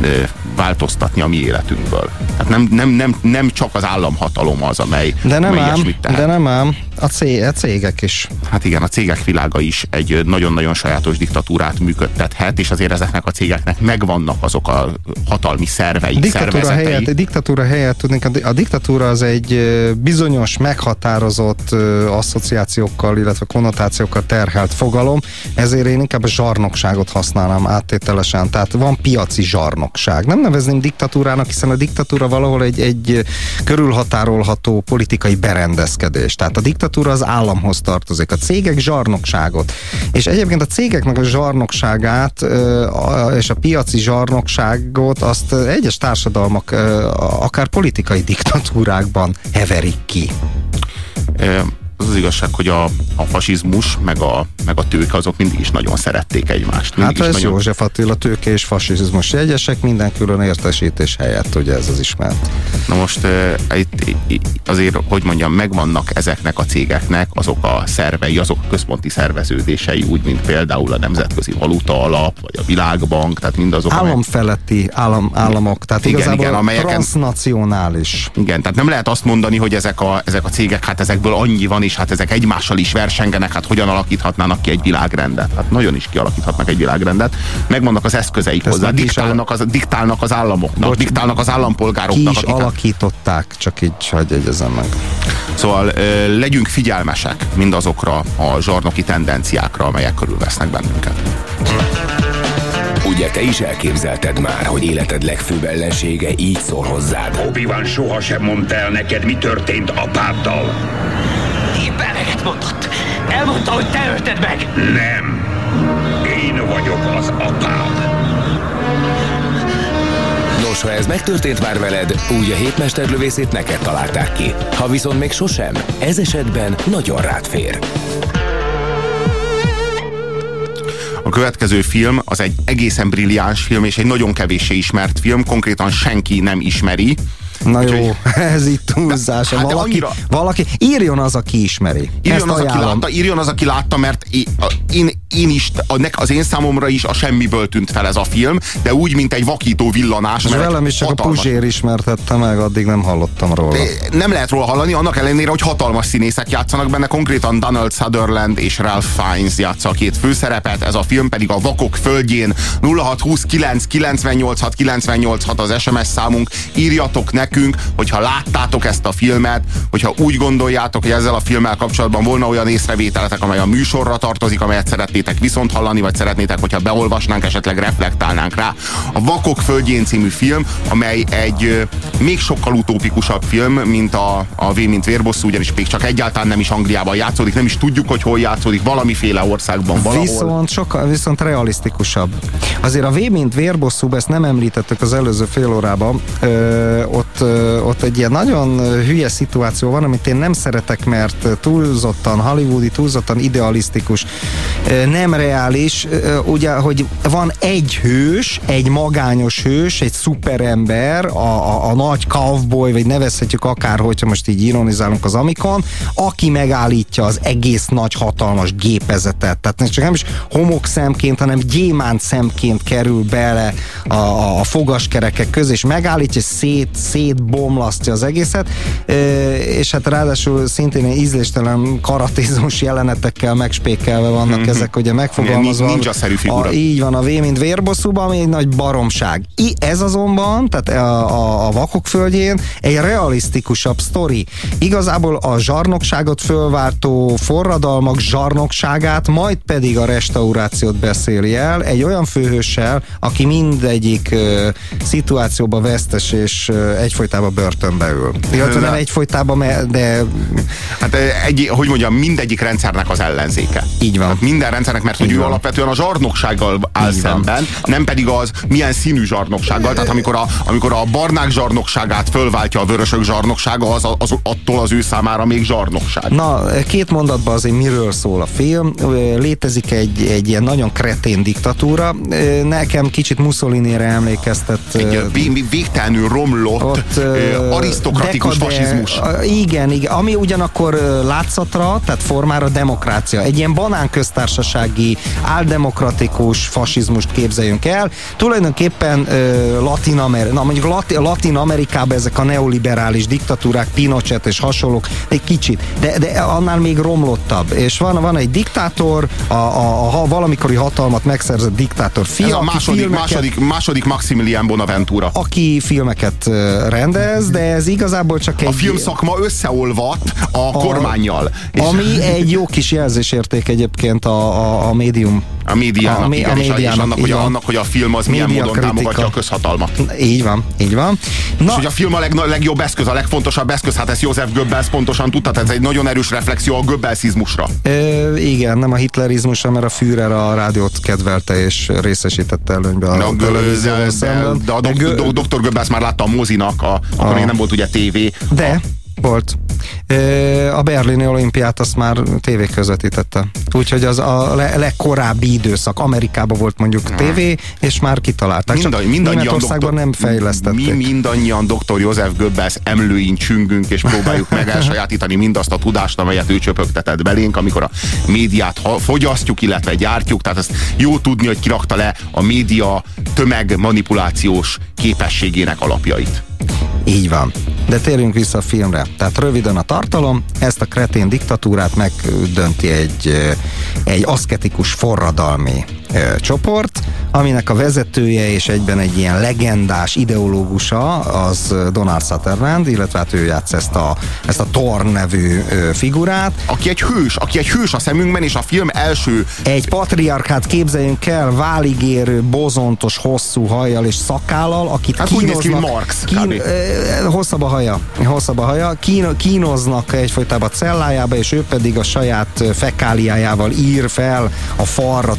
ö, változtatni a mi életünkből. Tehát nem, nem, nem, nem csak az államhatalom az, amely, de nem amely ám, De nem ám, a, cég, a cégek is. Hát igen, a cégek világa is egy nagyon-nagyon sajátos diktatúrát működtethet, és azért ezeknek a cégeknek megvannak azok a hatalmi szervei, diktatúra helyett, diktatúra helyett tudnék, a diktatúra az egy bizonyos, meghatározott asszociációkkal, illetve konnotációkkal terhelt fogalom, ezért én inkább a zsarnokságot használnám áttételesen. Tehát van piaci zsarnokság. Nem nevezném diktatúrának, hiszen a diktatúra valahol egy, egy körülhatárolható politikai berendezkedés. Tehát a diktatúra az államhoz tartozik, a cégek zsarnokságot. És egyébként a cégeknek a zsarnokságát és a piaci zsarnokságot azt egyes társadalmak akár politikai diktatúrákban heverik ki az az igazság, hogy a, a fasizmus meg a, meg a tőke azok mindig is nagyon szerették egymást. Mindig hát ez nagyon... József Attila tőke és fasizmus jegyesek, minden külön értesítés helyett, ugye ez az ismert. Na most e, azért, hogy mondjam, megvannak ezeknek a cégeknek azok a szervei, azok a központi szerveződései, úgy, mint például a Nemzetközi Valuta Alap, vagy a Világbank, tehát mindazok. Államfeletti állam, államok, tehát igen, igazából igen, amelyeken, transnacionális. Igen, tehát nem lehet azt mondani, hogy ezek a, ezek a cégek, hát ezekből annyi van, és hát ezek egymással is versengenek, hát hogyan alakíthatnának ki egy világrendet? Hát nagyon is kialakíthatnak egy világrendet. Megvannak az eszközeik hozzá, diktálnak az, diktálnak az államoknak, Bocs, diktálnak az állampolgároknak. Ki is akiket... alakították, csak így hagyj egyezem meg. Szóval ö, legyünk figyelmesek mindazokra a zsarnoki tendenciákra, amelyek körülvesznek bennünket. Ugye te is elképzelted már, hogy életed legfőbb ellensége így szól hozzád? Obi-Wan sohasem mondta el neked, mi történt apáddal. Mit mondott? Elmondta, hogy te ölted meg? Nem. Én vagyok az apád. Nos, ha ez megtörtént már veled, úgy a hétmesterlövészét neked találták ki. Ha viszont még sosem, ez esetben nagyon rád fér. A következő film az egy egészen brilliáns film, és egy nagyon kevéssé ismert film, konkrétan senki nem ismeri. Na jó, ez itt túlzás. Hát valaki, annyira... valaki, írjon az, aki ismeri. Írjon az, aki látta, írjon az, aki látta, mert én, én is, az én számomra is a semmiből tűnt fel ez a film, de úgy, mint egy vakító villanás. És velem is csak hatalmas... a Puzsér ismertette meg, addig nem hallottam róla. De nem lehet róla hallani, annak ellenére, hogy hatalmas színészek játszanak benne, konkrétan Donald Sutherland és Ralph Fiennes játsza a két főszerepet, ez a film pedig a Vakok földjén 0629 986 986 az SMS számunk, írjatok nekünk, hogyha láttátok ezt a filmet, hogyha úgy gondoljátok, hogy ezzel a filmmel kapcsolatban volna olyan észrevételetek, amely a műsorra tartozik, amelyet szeretnétek viszont hallani, vagy szeretnétek, hogyha beolvasnánk, esetleg reflektálnánk rá. A Vakok földjén című film, amely egy még sokkal utópikusabb film, mint a, a V, mint vérbosszú, ugyanis még csak egyáltalán nem is Angliában játszódik, nem is tudjuk, hogy hol játszódik, valamiféle országban valahol. Viszont, sokkal, viszont realisztikusabb. Azért a V, mint vérbosszú, ezt nem említettük az előző fél órában, ö, ott, ö, ott egy ilyen nagyon hülye szituáció van, amit én nem szeretek, mert túlzottan hollywoodi, túlzottan idealisztikus, nem reális, ugye, hogy van egy hős, egy magányos hős, egy szuperember, a, a, a nagy cowboy, vagy nevezhetjük akár, hogyha most így ironizálunk az Amikon, aki megállítja az egész nagy hatalmas gépezetet. Tehát csak nem is homok szemként, hanem gyémánt szemként kerül bele a, a, a fogaskerekek közé, és megállítja, szét, szétbomlasztja az egészet, és hát ráadásul szintén ízléstelen karatézós jelenetekkel megspékelve vannak mm-hmm. ezek ugye megfogalmazva. Nincs a szerű figura. A, így van, a V mint vérbosszúban, ami egy nagy baromság. I, ez azonban, tehát a, a, a vakok földjén egy realisztikusabb sztori. Igazából a zsarnokságot fölváltó forradalmak zsarnokságát, majd pedig a restaurációt beszéli el, egy olyan főhőssel, aki mindegyik uh, szituációba vesztes és uh, egyfolytában börtönbe ül. Illetve nem egyfolytában, de... Hát egy, hogy mondjam, mindegyik rendszernek az ellenzéke. Így van. Hát minden rendszernek, mert hogy ő alapvetően a zsarnoksággal áll Így szemben, van. nem pedig az milyen színű zsarnoksággal. Tehát amikor a, amikor a barnák zsarnokságát fölváltja a vörösök zsarnoksága, az, az attól az ő számára még zsarnokság. Na, két mondatban azért miről szól a film. Létezik egy, egy ilyen nagyon kretén diktatúra. Nekem kicsit Mussolini-re emlékeztet. Egy végtelenül romlott, ott, arisztokratikus dekade, fasizmus. Igen, igen, ami ugyanakkor látszatra, tehát formára demokrácia. Egy ilyen banánköztársasági, áldemokratikus fasizmust képzeljünk el. Tulajdonképpen Latin, Amer- na, mondjuk Latin, Latin Amerikában ezek a neoliberális diktatúrák, Pinochet és hasonlók, egy kicsit, de, de annál még romlottabb. És van, van egy diktátor, a, a, a valamikori hatalmat megszerzett diktátor fia, Ez a második, filmeket, második, második Maximilian Bonaventura. Aki filmeket rendez, de ez igazából csak egy... A filmszakma összeolvadt a, a kormányjal. Ami egy jó kis jelzésérték egyébként a, a, a médium a médiának, a, igen, a médiának, és annak, hogy a, annak, hogy a film az milyen módon kritika. támogatja a közhatalmat. Így van, így van. Na, és hogy a film a leg, legjobb eszköz, a legfontosabb eszköz, hát ezt József Goebbels pontosan tudta, ez egy nagyon erős reflexió a Goebbelsizmusra. Ö, igen, nem a hitlerizmusra, mert a Führer a rádiót kedvelte és részesítette előnybe a, a, de, de, de, de a doktor Goebbels már látta a mozinak, a, akkor a, még nem volt ugye tévé. De, a, volt. A berlini olimpiát azt már tévé közvetítette. Úgyhogy az a le- legkorábbi időszak. Amerikában volt mondjuk tévé, és már kitalálták. Mind, Csak mindannyian doktor, nem fejlesztették. Mi mindannyian dr. József Göbbels emlőin csüngünk, és próbáljuk meg elsajátítani mindazt a tudást, amelyet ő csöpögtetett belénk, amikor a médiát fogyasztjuk, illetve gyártjuk. Tehát ezt jó tudni, hogy kirakta le a média tömegmanipulációs képességének alapjait. Így van. De térjünk vissza a filmre. Tehát röviden a tartalom, ezt a kretén diktatúrát megdönti egy, egy aszketikus forradalmi ö, csoport, aminek a vezetője és egyben egy ilyen legendás ideológusa az Donald Sutherland, illetve hát ő játsz ezt a, ezt a Thorn nevű ö, figurát. Aki egy hős, aki egy hős a szemünkben, és a film első... Egy patriarkát képzeljünk el, váligérő, bozontos, hosszú hajjal és szakállal, akit Hát úgy néz ki, mint kínoznak- Marx, kín, ö, hosszabb a haja, hosszabb a haja, kín, kínoznak egyfolytában cellájába, és ő pedig a saját fekáliájával ír fel a falra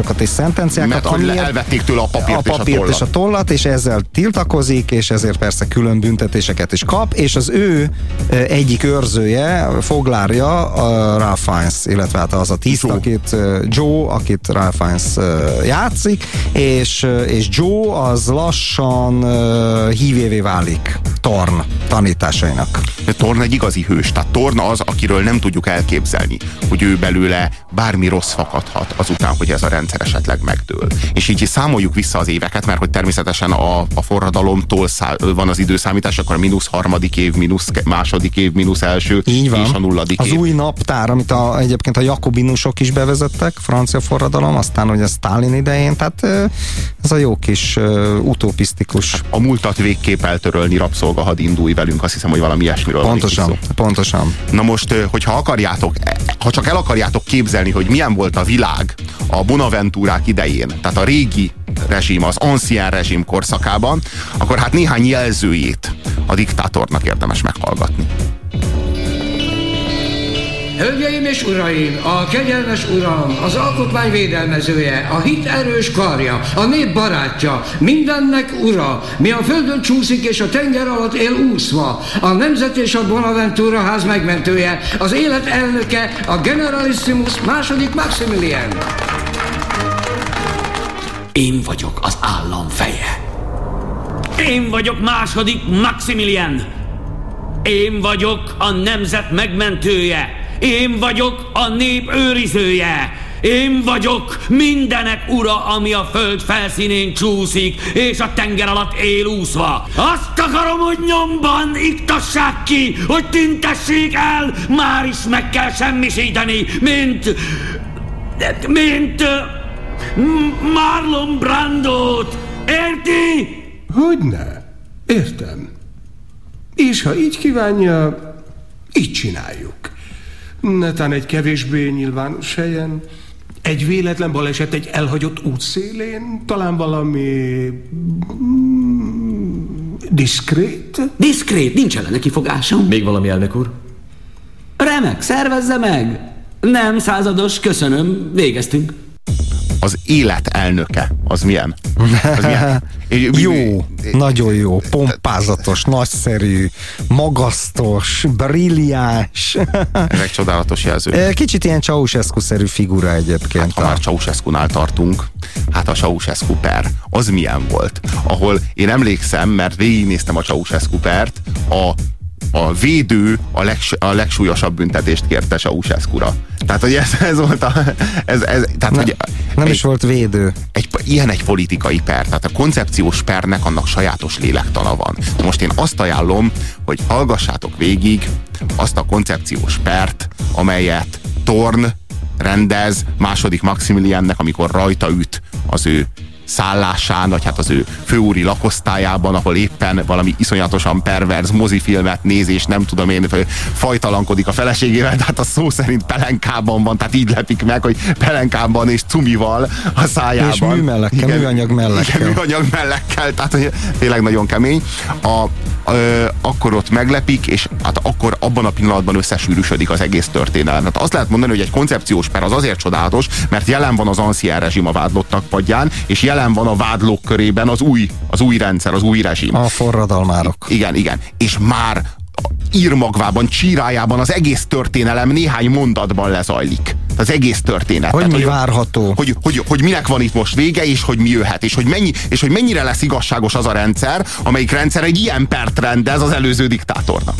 tanításokat és szentenciákat. Mert hogy elvették tőle a papírt a és a papírt tollat. és a tollat, és ezzel tiltakozik, és ezért persze külön büntetéseket is kap, és az ő egyik őrzője, foglárja a Ralph Fiennes, illetve hát az a tiszt, Joe. akit Joe, akit Ralph Fiennes játszik, és, és Joe az lassan hívévé válik Torn tanításainak. De Torn egy igazi hős, tehát Torn az, akiről nem tudjuk elképzelni, hogy ő belőle bármi rossz fakadhat azután, hogy ez a rendszer esetleg megdől. És így számoljuk vissza az éveket, mert hogy természetesen a, a forradalomtól szá, van az időszámítás, akkor a mínusz harmadik év, mínusz második év, mínusz első, Így van. és a nulladik Az év. új naptár, amit a, egyébként a jakobinusok is bevezettek, francia forradalom, aztán ugye Stalin idején, tehát ez a jó kis ö, utopisztikus. A múltat végképp eltörölni, rabszolgahad indulj velünk, azt hiszem, hogy valami ilyesmiről Pontosan, pontosan. Na most, hogyha akarjátok, e, ha csak el akarjátok képzelni, hogy milyen volt a világ a Bonaventúrák idején, tehát a régi rezsim, az ancien rezsim korszakában, akkor hát néhány jelzőjét a diktátornak érdemes meghallgatni. Hölgyeim és uraim, a kegyelmes uram, az alkotmány védelmezője, a hit erős karja, a nép barátja, mindennek ura, mi a földön csúszik és a tenger alatt él úszva, a nemzet és a Bonaventura ház megmentője, az élet elnöke, a Generalissimus második Maximilian. Én vagyok az állam feje. Én vagyok második Maximilian. Én vagyok a nemzet megmentője. Én vagyok a nép őrizője. Én vagyok mindenek ura, ami a föld felszínén csúszik, és a tenger alatt él úszva. Azt akarom, hogy nyomban iktassák ki, hogy tüntessék el, már is meg kell semmisíteni, mint... mint... Marlon Brandot! Érti? Hogyne? Értem. És ha így kívánja, így csináljuk. Netán egy kevésbé nyilvános helyen, egy véletlen baleset egy elhagyott útszélén, talán valami... mm, diszkrét? Diszkrét, nincs ellene kifogásom. Még valami elnök úr? Remek, szervezze meg! Nem, százados, köszönöm, végeztünk. Az élet elnöke, az milyen? Az milyen? Jó, nagyon jó, pompázatos, nagyszerű, magasztos, brilliáns. Ezek csodálatos jelzők. Eh, Kicsit ilyen Ceausescu-szerű figura egyébként. Hát, ha már Ceausescu-nál tartunk, hát a Ceausescu per, az milyen volt? Ahol én emlékszem, mert végignéztem a Ceausescu pert, a a védő a, legs, a legsúlyosabb büntetést kérte Ceausescu-ra. Tehát, hogy ez, ez volt a... Ez, ez, tehát, Ne, hogy nem egy, is volt védő. Egy, ilyen egy politikai per, tehát a koncepciós pernek annak sajátos lélektana van. Most én azt ajánlom, hogy hallgassátok végig azt a koncepciós pert, amelyet Torn rendez második Maximiliannek, amikor rajta üt az ő szállásán, vagy hát az ő főúri lakosztályában, ahol éppen valami iszonyatosan perverz mozifilmet néz, és nem tudom én, fajtalankodik a feleségével, tehát a szó szerint pelenkában van, tehát így lepik meg, hogy pelenkában és cumival a szájában. És műmellekkel, Igen, műanyag mellekkel. Igen, műanyag mellekkel, tehát hogy tényleg nagyon kemény. A, ö, akkor ott meglepik, és hát akkor abban a pillanatban összesűrűsödik az egész történelem. Hát azt lehet mondani, hogy egy koncepciós per az azért csodálatos, mert jelen van az ancien rezsim a vádlottak padján, és jelen van a vádlók körében az új, az új rendszer, az új rezsim. A forradalmárok. Igen, igen. És már írmagvában, csírájában az egész történelem néhány mondatban lezajlik. Az egész történet. Hogy Tehát, mi várható? Hogy, hogy, hogy minek van itt most vége, és hogy mi jöhet, és hogy, mennyi, és hogy mennyire lesz igazságos az a rendszer, amelyik rendszer egy ilyen pert rendez az előző diktátornak.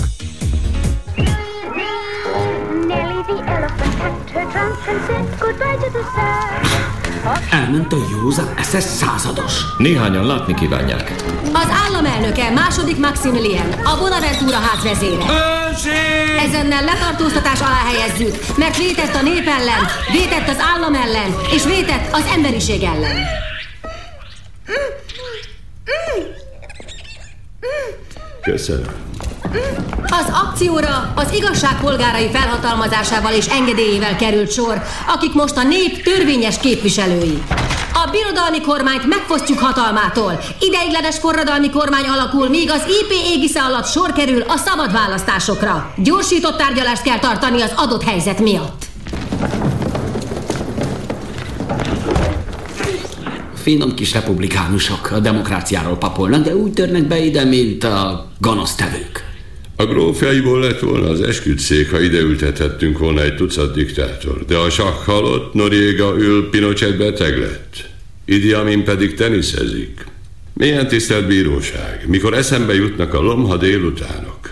Elment a józan eszes százados. Néhányan látni kívánják. Az államelnöke, második Maximilian, a Bonaventura ház vezére. Rendőrség! Ezennel letartóztatás alá helyezzük, mert vétett a nép ellen, vétett az állam ellen, és vétett az emberiség ellen. Köszönöm. Az akcióra az igazságpolgárai felhatalmazásával és engedélyével került sor, akik most a nép törvényes képviselői. A birodalmi kormányt megfosztjuk hatalmától. Ideiglenes forradalmi kormány alakul, míg az IP égisze alatt sor kerül a szabad választásokra. Gyorsított tárgyalást kell tartani az adott helyzet miatt. Finom kis republikánusok a demokráciáról papolnak, de úgy törnek be ide, mint a gonosztevők. A grófjaiból lett volna az esküdszék, ha ide ültethettünk volna egy tucat diktátor. De a sakk halott, Noriega ül, Pinochet beteg lett. Idi Amin pedig teniszezik. Milyen tisztelt bíróság, mikor eszembe jutnak a lomha délutánok.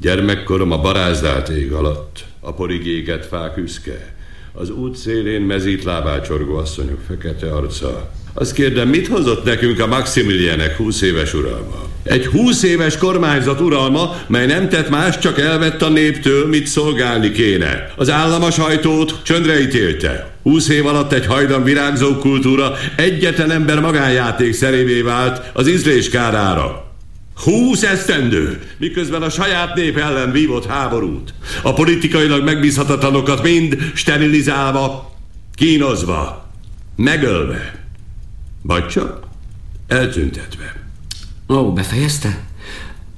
Gyermekkorom a barázdált ég alatt, a porig égett fák üszke, az út szélén mezít lábácsorgó asszonyok fekete arca. Azt kérdem, mit hozott nekünk a Maximilianek 20 éves uralma? Egy 20 éves kormányzat uralma, mely nem tett más, csak elvett a néptől, mit szolgálni kéne. Az állam a sajtót csöndre ítélte. 20 év alatt egy hajdan virágzó kultúra egyetlen ember magánjáték szerévé vált az ízlés kárára. Húsz esztendő, miközben a saját nép ellen vívott háborút. A politikailag megbízhatatlanokat mind sterilizálva, kínozva, megölve. Vagy csak eltüntetve. Ó, befejezte?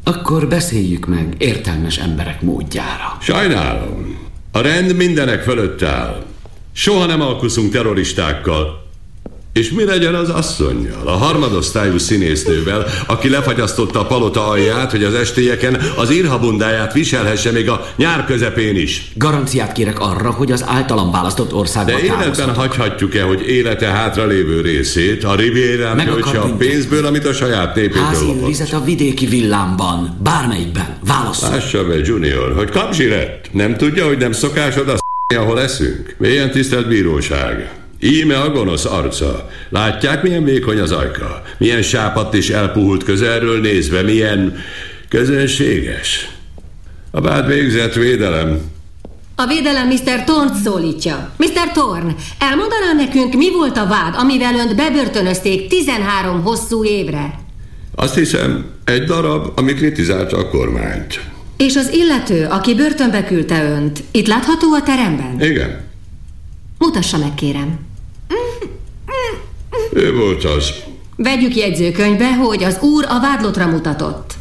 Akkor beszéljük meg értelmes emberek módjára. Sajnálom. A rend mindenek fölött áll. Soha nem alkuszunk terroristákkal. És mi legyen az asszonynal, a harmadosztályú színésznővel, aki lefagyasztotta a palota alját, hogy az estélyeken az írhabundáját viselhesse még a nyár közepén is? Garanciát kérek arra, hogy az általam választott országban De életben hagyhatjuk-e, hogy élete hátralévő részét a Rivierán Meg költse a pénzből, amit a saját népétől Házi őrizet a vidéki villámban, bármelyikben. Válaszol. Lássa be, Junior, hogy kapzsi lett. Nem tudja, hogy nem szokásod a ahol eszünk? Milyen tisztelt bíróság? Íme a gonosz arca. Látják, milyen vékony az ajka? Milyen sápadt és elpuhult közelről nézve, milyen közönséges. A vád végzett védelem. A védelem Mr. Tornt szólítja. Mr. Torn, elmondaná nekünk, mi volt a vád, amivel önt bebörtönözték 13 hosszú évre? Azt hiszem, egy darab, ami kritizálta a kormányt. És az illető, aki börtönbe küldte önt, itt látható a teremben? Igen, Mutassa meg, kérem. Ő volt az. Vegyük jegyzőkönyvbe, hogy az úr a vádlotra mutatott.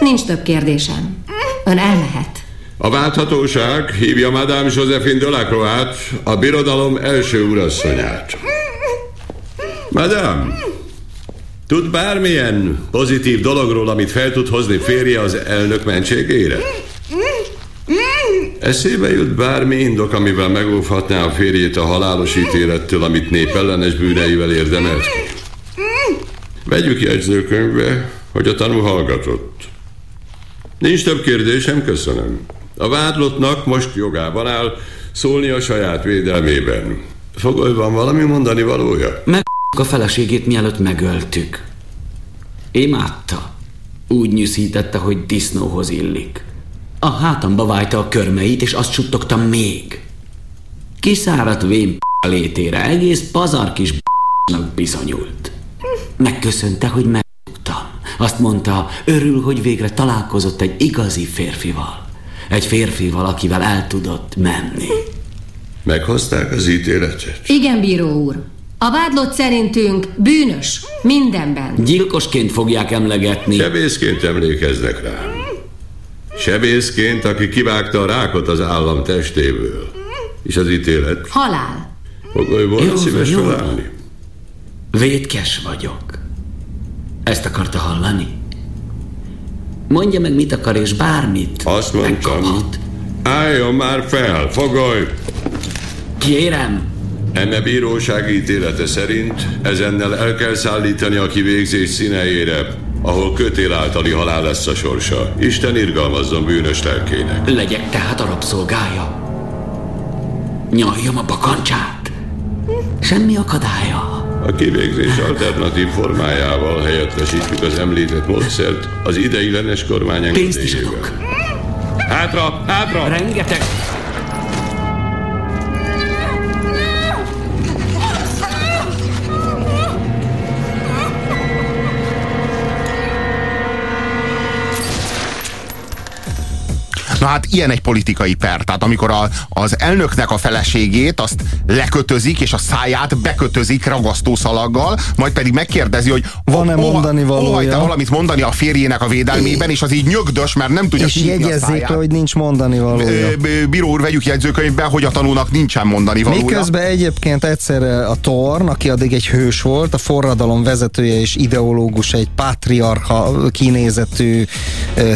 Nincs több kérdésem. Ön elmehet. A válthatóság hívja Madame Josephine Delacroix-t, a birodalom első urasszonyát. Madame, tud bármilyen pozitív dologról, amit fel tud hozni férje az elnök mentségére? Eszébe jut bármi indok, amivel megóvhatná a férjét a halálos ítélettől, amit népellenes bűneivel érdemelt. Vegyük jegyzőkönyvbe, hogy a tanú hallgatott. Nincs több kérdésem, köszönöm. A vádlottnak most jogában áll szólni a saját védelmében. Fogolyban valami mondani valója? Meg a feleségét mielőtt megöltük. Imádta. Úgy nyűszítette, hogy disznóhoz illik. A hátamba vájta a körmeit, és azt suttogta még. Kiszáradt vén p- létére, egész pazar kis b***nak bizonyult. Megköszönte, hogy megtudtam. Azt mondta, örül, hogy végre találkozott egy igazi férfival. Egy férfival, akivel el tudott menni. Meghozták az ítéletet? Igen, bíró úr. A vádlott szerintünk bűnös mindenben. Gyilkosként fogják emlegetni. Sebészként emlékeznek rá. Sebészként, aki kivágta a rákot az állam testéből. És az ítélet? Halál. Volt Jó, szíves jó. felállni. Vétkes vagyok. Ezt akarta hallani? Mondja meg, mit akar, és bármit. Azt mondtam. Álljon már fel, fogoly! Kérem! Eme bíróság ítélete szerint ezennel el kell szállítani a kivégzés színejére, ahol kötél általi halál lesz a sorsa. Isten irgalmazzon bűnös lelkének. Legyek tehát a rabszolgája. Nyaljam a bakancsát. Semmi akadálya. A kivégzés alternatív formájával helyettesítjük az említett módszert az ideiglenes kormány Pénzt is engedélyével. Hátra, hátra! Rengeteg Na hát ilyen egy politikai per. Tehát amikor a, az elnöknek a feleségét azt lekötözik, és a száját bekötözik ragasztószalaggal, majd pedig megkérdezi, hogy van-e mondani valója? valamit mondani a férjének a védelmében, és az így nyögdös, mert nem tudja És jegyezzék le, hogy nincs mondani valója. Bíró úr, vegyük jegyzőkönyvbe, hogy a tanúnak nincsen mondani valója. Miközben egyébként egyszerre a Torn, aki addig egy hős volt, a forradalom vezetője és ideológus, egy patriarcha kinézetű,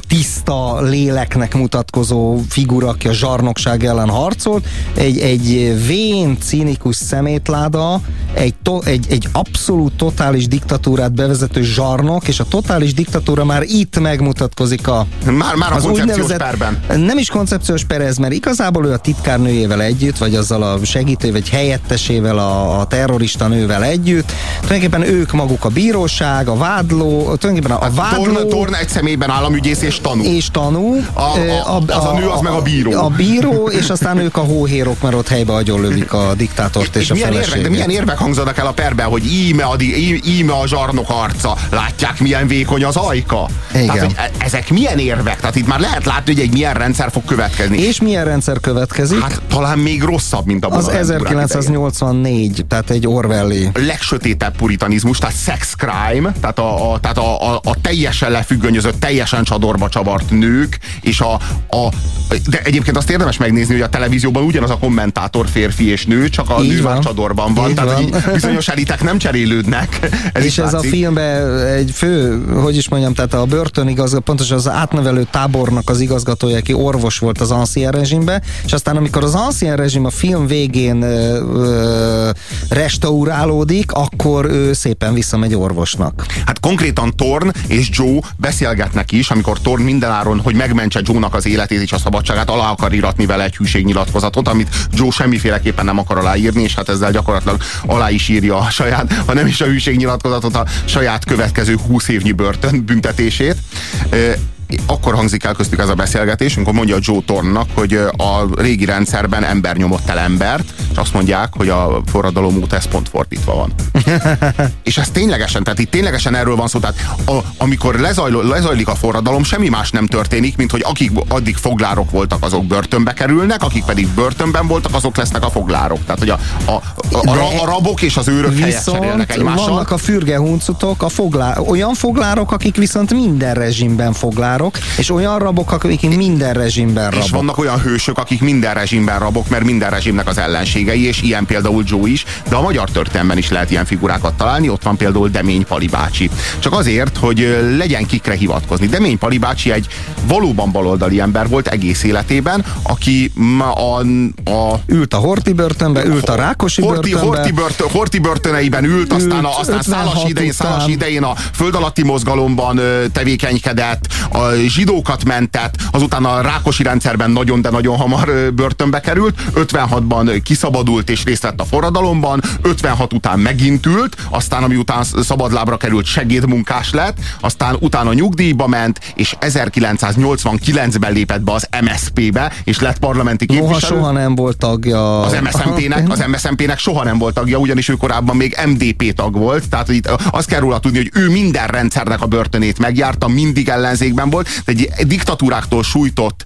tiszta léleknek mutatkozó találkozó figura, aki a zsarnokság ellen harcolt, egy, egy vén, cinikus szemétláda, egy, to, egy, egy abszolút totális diktatúrát bevezető zsarnok, és a totális diktatúra már itt megmutatkozik a... Már, már a az koncepciós perben. Nem is koncepciós per ez, mert igazából ő a titkárnőjével együtt, vagy azzal a segítő, vagy helyettesével, a, a terrorista nővel együtt. Tulajdonképpen ők maguk a bíróság, a vádló, tulajdonképpen a, a vádló... Torna, torna egy szemében államügyész és tanú. És tanú. A, a, a, az a, nő, az meg a bíró. A bíró, és aztán ők a hóhérok, mert ott helybe agyonlövik a diktátort és, és a milyen érvek, de milyen érvek hangzanak el a perben, hogy íme a, íme a zsarnok arca. Látják, milyen vékony az ajka? Igen. Tehát, hogy e- ezek milyen érvek? Tehát itt már lehet látni, hogy egy milyen rendszer fog következni. És milyen rendszer következik? Hát talán még rosszabb, mint a Az 1984, tehát egy Orwelli. Legsötétebb puritanizmus, tehát sex crime, tehát a, a, tehát a, a, a teljesen lefüggönyözött, teljesen csadorba csavart nők, és a, a de egyébként azt érdemes megnézni, hogy a televízióban ugyanaz a kommentátor férfi és nő, csak a Így nő már csadorban van. Így tehát van. bizonyos elitek nem cserélődnek. Ez és ez látszik. a filmben egy fő, hogy is mondjam, tehát a börtön igaz, pontosan az átnevelő tábornak az igazgatója, aki orvos volt az ancien rezsimbe, és aztán amikor az ancien rezsim a film végén ö, ö, restaurálódik, akkor ő szépen visszamegy orvosnak. Hát konkrétan Torn és Joe beszélgetnek is, amikor Torn mindenáron, hogy megmentse Joe-nak az életét és a szabadságát, alá akar iratni vele egy hűségnyilatkozatot, amit Joe semmiféleképpen nem akar aláírni, és hát ezzel gyakorlatilag alá is írja a saját, ha nem is a hűségnyilatkozatot, a saját következő 20 évnyi börtön büntetését akkor hangzik el köztük ez a beszélgetés, amikor mondja a Joe Tornnak, hogy a régi rendszerben ember nyomott el embert, és azt mondják, hogy a forradalom óta ez pont fordítva van. és ez ténylegesen, tehát itt ténylegesen erről van szó, tehát a, amikor lezajl, lezajlik a forradalom, semmi más nem történik, mint hogy akik addig foglárok voltak, azok börtönbe kerülnek, akik pedig börtönben voltak, azok lesznek a foglárok. Tehát, hogy a, a, a, a, a rabok és az őrök helyet cserélnek egymással. vannak a fürgehuncutok, a foglá, olyan foglárok, akik viszont minden rezsimben foglárok, polgárok, és olyan rabok, akik minden rezsimben rabok. És vannak olyan hősök, akik minden rezsimben rabok, mert minden rezsimnek az ellenségei, és ilyen például Joe is, de a magyar történelemben is lehet ilyen figurákat találni, ott van például Demény Pali bácsi. Csak azért, hogy legyen kikre hivatkozni. Demény Pali bácsi egy valóban baloldali ember volt egész életében, aki a, a ült a Horti börtönbe, ült a Rákosi Horti, börtönbe. Horti, börtön, Horti börtöneiben ült, ült aztán, a, aztán szálas idején, szálas idején a föld alatti mozgalomban tevékenykedett, a zsidókat mentett, azután a Rákosi rendszerben nagyon, de nagyon hamar börtönbe került, 56-ban kiszabadult és részt vett a forradalomban, 56 után megint ült, aztán ami után szabadlábra került segédmunkás lett, aztán utána nyugdíjba ment, és 1989-ben lépett be az MSZP-be, és lett parlamenti képviselő. Noha soha nem volt tagja. Az MSZMP-nek, az MSZMP-nek soha nem volt tagja, ugyanis ő korábban még MDP tag volt, tehát itt azt kell róla tudni, hogy ő minden rendszernek a börtönét megjárta, mindig ellenzékben volt, volt, de egy diktatúráktól sújtott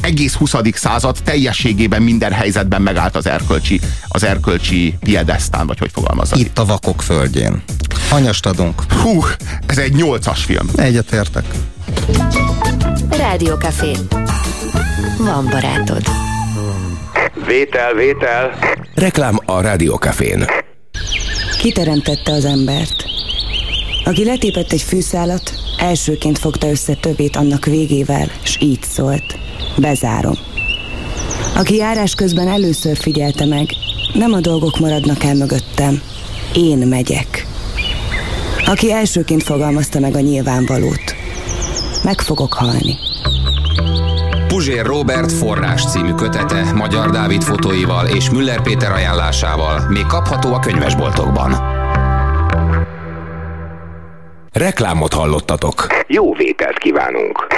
egész 20. század teljességében minden helyzetben megállt az erkölcsi, az erkölcsi piedesztán, vagy hogy fogalmazza. Itt a vakok földjén. Hanyast adunk? Hú, ez egy nyolcas film. Egyetértek. Café. Van barátod. Vétel, vétel. Reklám a Cafén. Kiteremtette az embert. Aki letépett egy fűszálat, elsőként fogta össze többét annak végével, s így szólt. Bezárom. Aki járás közben először figyelte meg, nem a dolgok maradnak el mögöttem, én megyek. Aki elsőként fogalmazta meg a nyilvánvalót, meg fogok halni. Puzsér Robert forrás című kötete Magyar Dávid fotóival és Müller Péter ajánlásával még kapható a könyvesboltokban. Reklámot hallottatok. Jó vételt kívánunk!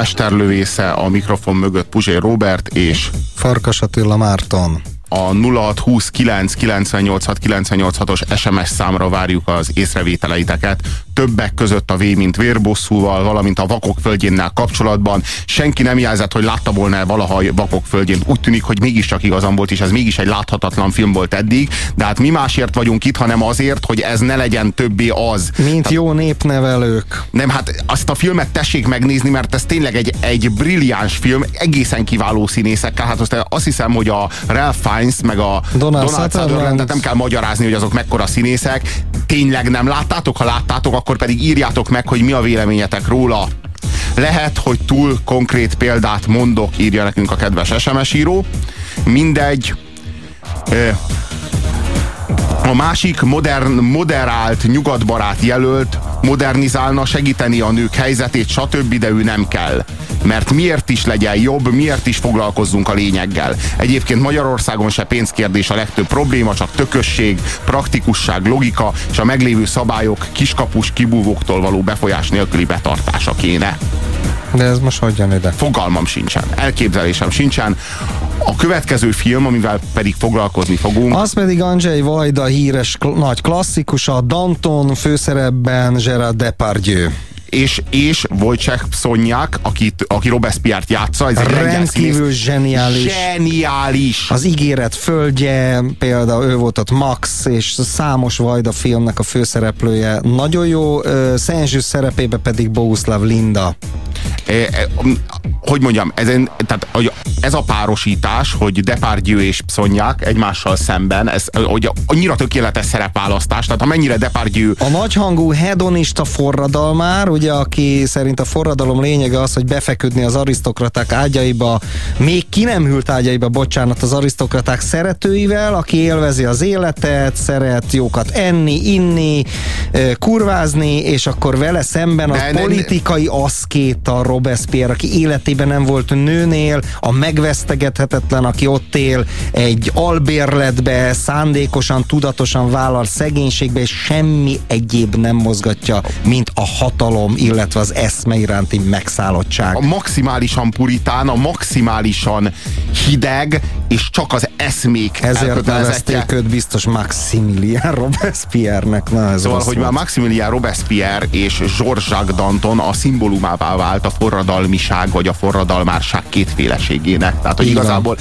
Mesterlövésze a mikrofon mögött Puzsé Robert és Farkas Attila Márton a 0629 986 986-os SMS számra várjuk az észrevételeiteket. Többek között a V, mint vérbosszúval, valamint a Vakok földjénnel kapcsolatban. Senki nem jelzett, hogy látta volna valaha Vakok földjén. Úgy tűnik, hogy mégiscsak igazam volt, és ez mégis egy láthatatlan film volt eddig. De hát mi másért vagyunk itt, hanem azért, hogy ez ne legyen többé az. Mint Tehát, jó népnevelők. Nem, hát azt a filmet tessék megnézni, mert ez tényleg egy, egy brilliáns film, egészen kiváló színészekkel. Hát azt, azt hiszem, hogy a Ralph Fiennes, meg a Donald, Donald Sutherland, nem kell magyarázni, hogy azok mekkora színészek. Tényleg nem láttátok? Ha láttátok, akkor pedig írjátok meg, hogy mi a véleményetek róla. Lehet, hogy túl konkrét példát mondok, írja nekünk a kedves SMS író. Mindegy. A másik modern, moderált, nyugatbarát jelölt modernizálna, segíteni a nők helyzetét, stb., de ő nem kell. Mert miért is legyen jobb, miért is foglalkozzunk a lényeggel. Egyébként Magyarországon se pénzkérdés a legtöbb probléma, csak tökösség, praktikusság, logika és a meglévő szabályok kiskapus kibúvóktól való befolyás nélküli betartása kéne. De ez most hogyan ide? Fogalmam sincsen, elképzelésem sincsen. A következő film, amivel pedig foglalkozni fogunk. Az pedig Andrzej Vajda híres kl- nagy klasszikus, a Danton főszerepben Gerard Depardieu és, és Wojciech Szonyák, akit, aki Robespierre-t játsza. Ez egy Rendkívül zseniális. Zseniális. Az ígéret földje, például ő volt ott Max, és számos Vajda filmnek a főszereplője. Nagyon jó, Szenzsű szerepébe pedig Bohuslav Linda. E, e, hogy mondjam, ez, tehát, ez a párosítás, hogy Depardieu és Szonyák egymással szemben, ez hogy annyira tökéletes szerepválasztás, tehát amennyire Depardieu... A nagyhangú hedonista forradalmár, ugye, aki szerint a forradalom lényege az, hogy befeküdni az arisztokraták ágyaiba, még ki nem hűlt ágyaiba, bocsánat, az arisztokraták szeretőivel, aki élvezi az életet, szeret jókat enni, inni, kurvázni, és akkor vele szemben a ne, politikai ne, aszkéta Robespierre, aki életében nem volt nőnél, a megvesztegethetetlen, aki ott él egy albérletbe, szándékosan, tudatosan vállal szegénységbe, és semmi egyéb nem mozgatja, mint a hatalom hatalom, illetve az eszme iránti megszállottság. A maximálisan puritán, a maximálisan hideg, és csak az eszmék Ezért nevezték őt biztos Maximilian Robespierre-nek. Na, ez szóval, hogy már Maximilian Robespierre és Georges Danton a szimbólumává vált a forradalmiság vagy a forradalmárság kétféleségének. Tehát, hogy Igen. igazából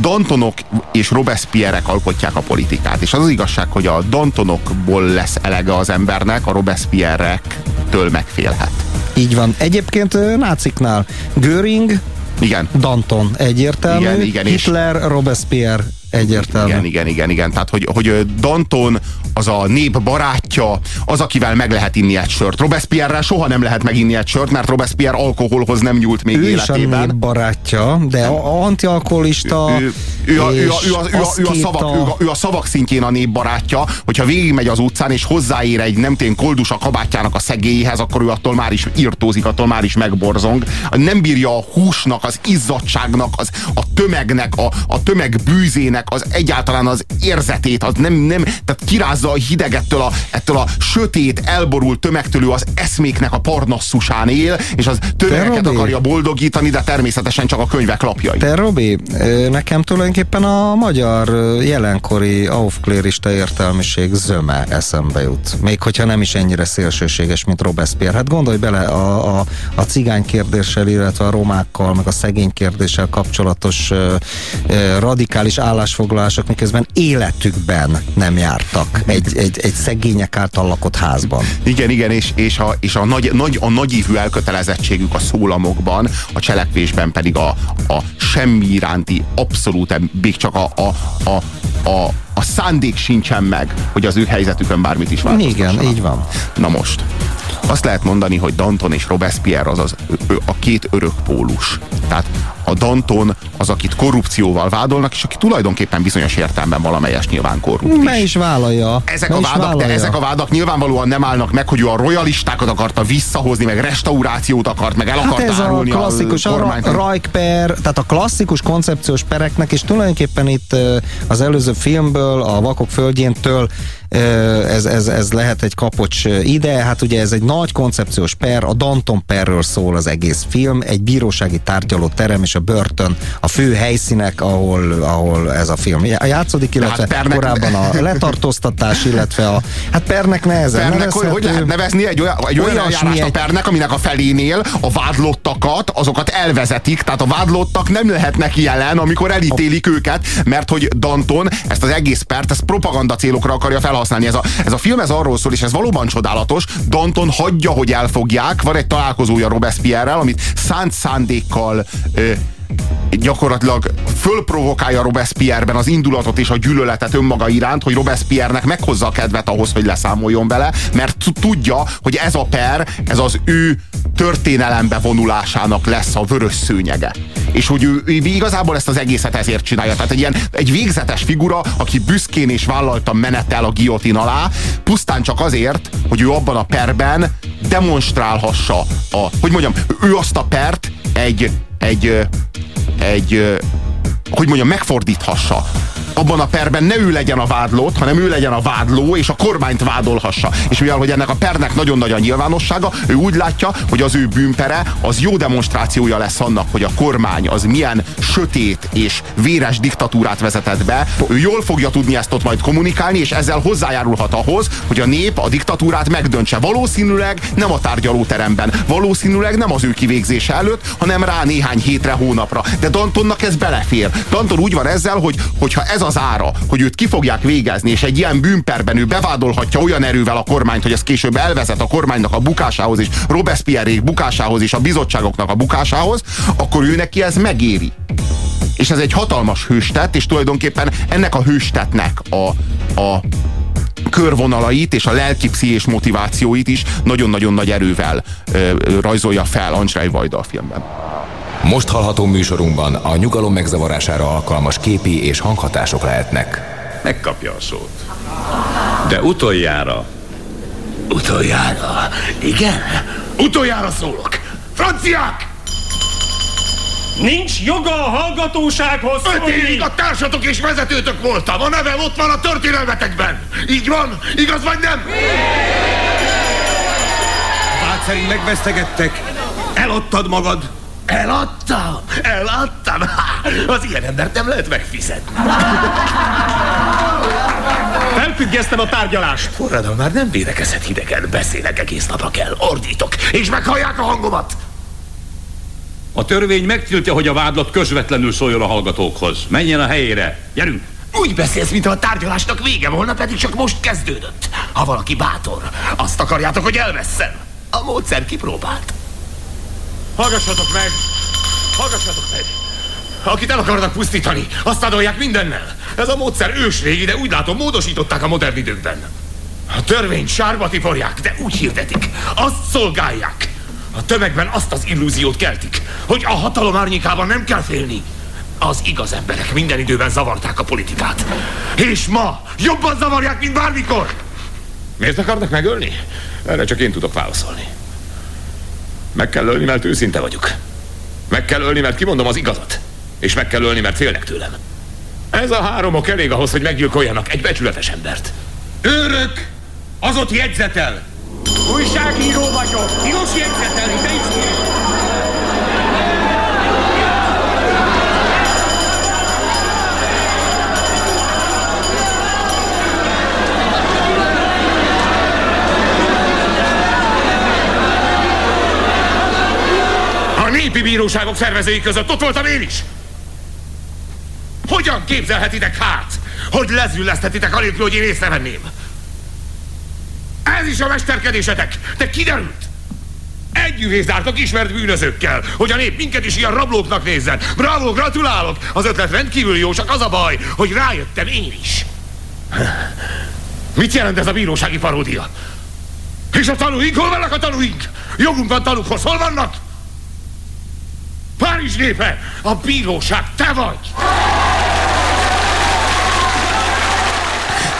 Dantonok és Robespierre alkotják a politikát. És az az igazság, hogy a Dantonokból lesz elege az embernek, a Robespierre-től megfélhet. Így van. Egyébként náciknál Göring, igen. Danton egyértelmű, igen, igen, Hitler, és... Robespierre egyértelmű. Igen, igen, igen, igen. Tehát, hogy, hogy Danton az a nép barátja, az, akivel meg lehet inni egy sört. Robespierre soha nem lehet meginni egy sört, mert Robespierre alkoholhoz nem nyúlt még ő életében. Ő is a nép barátja, de a antialkoholista ő, ő, a, ő, a, ő, a, ő, a, ő, a szavak, ő, a, ő a szavak szintjén a nép barátja, hogyha végigmegy az utcán és hozzáér egy nem tén koldus a kabátjának a szegélyhez, akkor ő attól már is írtózik, attól már is megborzong. Nem bírja a húsnak, az izzadságnak, az, a tömegnek, a, a tömeg bűzének, az egyáltalán az érzetét, az nem, nem, tehát kirázza a hidegettől, a, ettől a sötét, elborult tömegtől, az eszméknek a parnasszusán él, és az tömegeket akarja boldogítani, de természetesen csak a könyvek lapjai. Te Robi, nekem tulajdonképpen a magyar jelenkori aufklérista értelmiség zöme eszembe jut. Még hogyha nem is ennyire szélsőséges, mint Robespierre. Hát gondolj bele a, a, a cigány kérdéssel, illetve a romákkal, meg a szegény kérdéssel kapcsolatos uh, uh, radikális állásfoglalások, miközben életükben nem jártak egy, egy, egy szegények által lakott házban. Igen, igen, és, és, a, és a, nagy, nagy, a nagyívű elkötelezettségük a szólamokban, a cselekvésben pedig a, a semmi iránti abszolút, még csak a, a, a, a, a szándék sincsen meg, hogy az ő helyzetükön bármit is változtassanak. Igen, így van. Na most, azt lehet mondani, hogy Danton és Robespierre az, az a két örök pólus. Tehát a Danton az, akit korrupcióval vádolnak, és aki tulajdonképpen bizonyos értelemben valamelyes nyilván korrupt Me is vállalja. Ezek Me a vádak, vállalja. de ezek a vádak nyilvánvalóan nem állnak meg, hogy ő a royalistákat akarta visszahozni, meg restaurációt akart, meg el hát akart ez a klasszikus, a, a Rajkper, tehát a klasszikus koncepciós pereknek, és tulajdonképpen itt az előző filmből, a Vakok földjéntől ez, ez, ez lehet egy kapocs ide, hát ugye ez egy nagy koncepciós per, a Danton perről szól az egész film, egy bírósági tárgyaló terem és a börtön a fő helyszínek, ahol, ahol ez a film játszódik, illetve hát pernek... korábban a letartóztatás, illetve a hát pernek nehezen pernek, nevezhető. hogy lehet nevezni egy olyan, egy olyan eljárást egy... a pernek, aminek a felénél a vádlottakat, azokat elvezetik, tehát a vádlottak nem lehetnek jelen, amikor elítélik a... őket, mert hogy Danton ezt az egész pert, ezt propaganda célokra akarja felhasználni. Ez a, ez a film ez arról szól, és ez valóban csodálatos, Danton hagyja, hogy elfogják, van egy találkozója Robespierrel, amit szánt szándékkal ö, gyakorlatilag fölprovokálja Robespierre-ben az indulatot és a gyűlöletet önmaga iránt, hogy Robespierre-nek meghozza a kedvet ahhoz, hogy leszámoljon vele, mert tudja, hogy ez a per, ez az ő történelembe vonulásának lesz a vörös szőnyege. És hogy ő, ő igazából ezt az egészet ezért csinálja. Tehát egy ilyen egy végzetes figura, aki büszkén és vállaltan menetel a giotin alá, pusztán csak azért, hogy ő abban a perben demonstrálhassa a, hogy mondjam, ő azt a pert egy, egy, egy, hogy mondjam, megfordíthassa abban a perben ne ő legyen a vádlott, hanem ő legyen a vádló, és a kormányt vádolhassa. És mivel, hogy ennek a pernek nagyon nagy a nyilvánossága, ő úgy látja, hogy az ő bűnpere az jó demonstrációja lesz annak, hogy a kormány az milyen sötét és véres diktatúrát vezetett be. Ő jól fogja tudni ezt ott majd kommunikálni, és ezzel hozzájárulhat ahhoz, hogy a nép a diktatúrát megdöntse. Valószínűleg nem a tárgyalóteremben, valószínűleg nem az ő kivégzése előtt, hanem rá néhány hétre, hónapra. De Dantonnak ez belefér. Danton úgy van ezzel, hogy hogyha ez az ára, hogy őt ki fogják végezni, és egy ilyen bűnperben ő bevádolhatja olyan erővel a kormányt, hogy ez később elvezet a kormánynak a bukásához, és Robespierre bukásához, és a bizottságoknak a bukásához, akkor ő neki ez megéri. És ez egy hatalmas hőstet, és tulajdonképpen ennek a hőstetnek a, a körvonalait és a lelki és motivációit is nagyon-nagyon nagy erővel ö, rajzolja fel Andrzej Vajda a filmben. Most hallható műsorunkban a nyugalom megzavarására alkalmas képi és hanghatások lehetnek. Megkapja a szót. De utoljára. Utoljára? Igen? Utoljára szólok. Franciák! Nincs joga a hallgatósághoz Öt évig a társatok és vezetőtök voltam. A nevem ott van a történelmetekben. Így van? Igaz vagy nem? Vád szerint megvesztegettek. Eladtad magad. Eladtam? Eladtam? Az ilyen embert nem lehet megfizetni. Felfüggesztem a tárgyalást. Forradalom, már nem védekezhet hidegen. Beszélek egész napra kell. Ordítok, és meghallják a hangomat. A törvény megtiltja, hogy a vádlat közvetlenül szóljon a hallgatókhoz. Menjen a helyére. Gyerünk! Úgy beszélsz, mintha a tárgyalásnak vége volna, pedig csak most kezdődött. Ha valaki bátor, azt akarjátok, hogy elveszem. A módszer kipróbált. Hallgassatok meg! Hallgassatok meg! Akit el akarnak pusztítani, azt adolják mindennel. Ez a módszer ősrégi, de úgy látom módosították a modern időkben. A törvényt sárba tiporják, de úgy hirdetik. Azt szolgálják. A tömegben azt az illúziót keltik, hogy a hatalom árnyékában nem kell félni. Az igaz emberek minden időben zavarták a politikát. És ma jobban zavarják, mint bármikor. Miért akarnak megölni? Erre csak én tudok válaszolni. Meg kell ölni, mert őszinte vagyok. Meg kell ölni, mert kimondom az igazat. És meg kell ölni, mert félnek tőlem. Ez a három ok elég ahhoz, hogy meggyilkoljanak egy becsületes embert. Őrök! Az ott jegyzetel! Újságíró vagyok! Tilos jegyzetelni, te is bíróságok szervezői között ott voltam én is. Hogyan képzelhetitek hát, hogy lezülleszthetitek anélkül, hogy én észrevenném? Ez is a mesterkedésetek, de kiderült. Együvészártok ismert bűnözőkkel, hogy a nép minket is ilyen rablóknak nézzen. Bravo, gratulálok! Az ötlet rendkívül jó, csak az a baj, hogy rájöttem én is. Mit jelent ez a bírósági paródia? És a tanúink? Hol vannak a tanúink? Jogunk van tanúkhoz, hol vannak? Népe, a bíróság te vagy!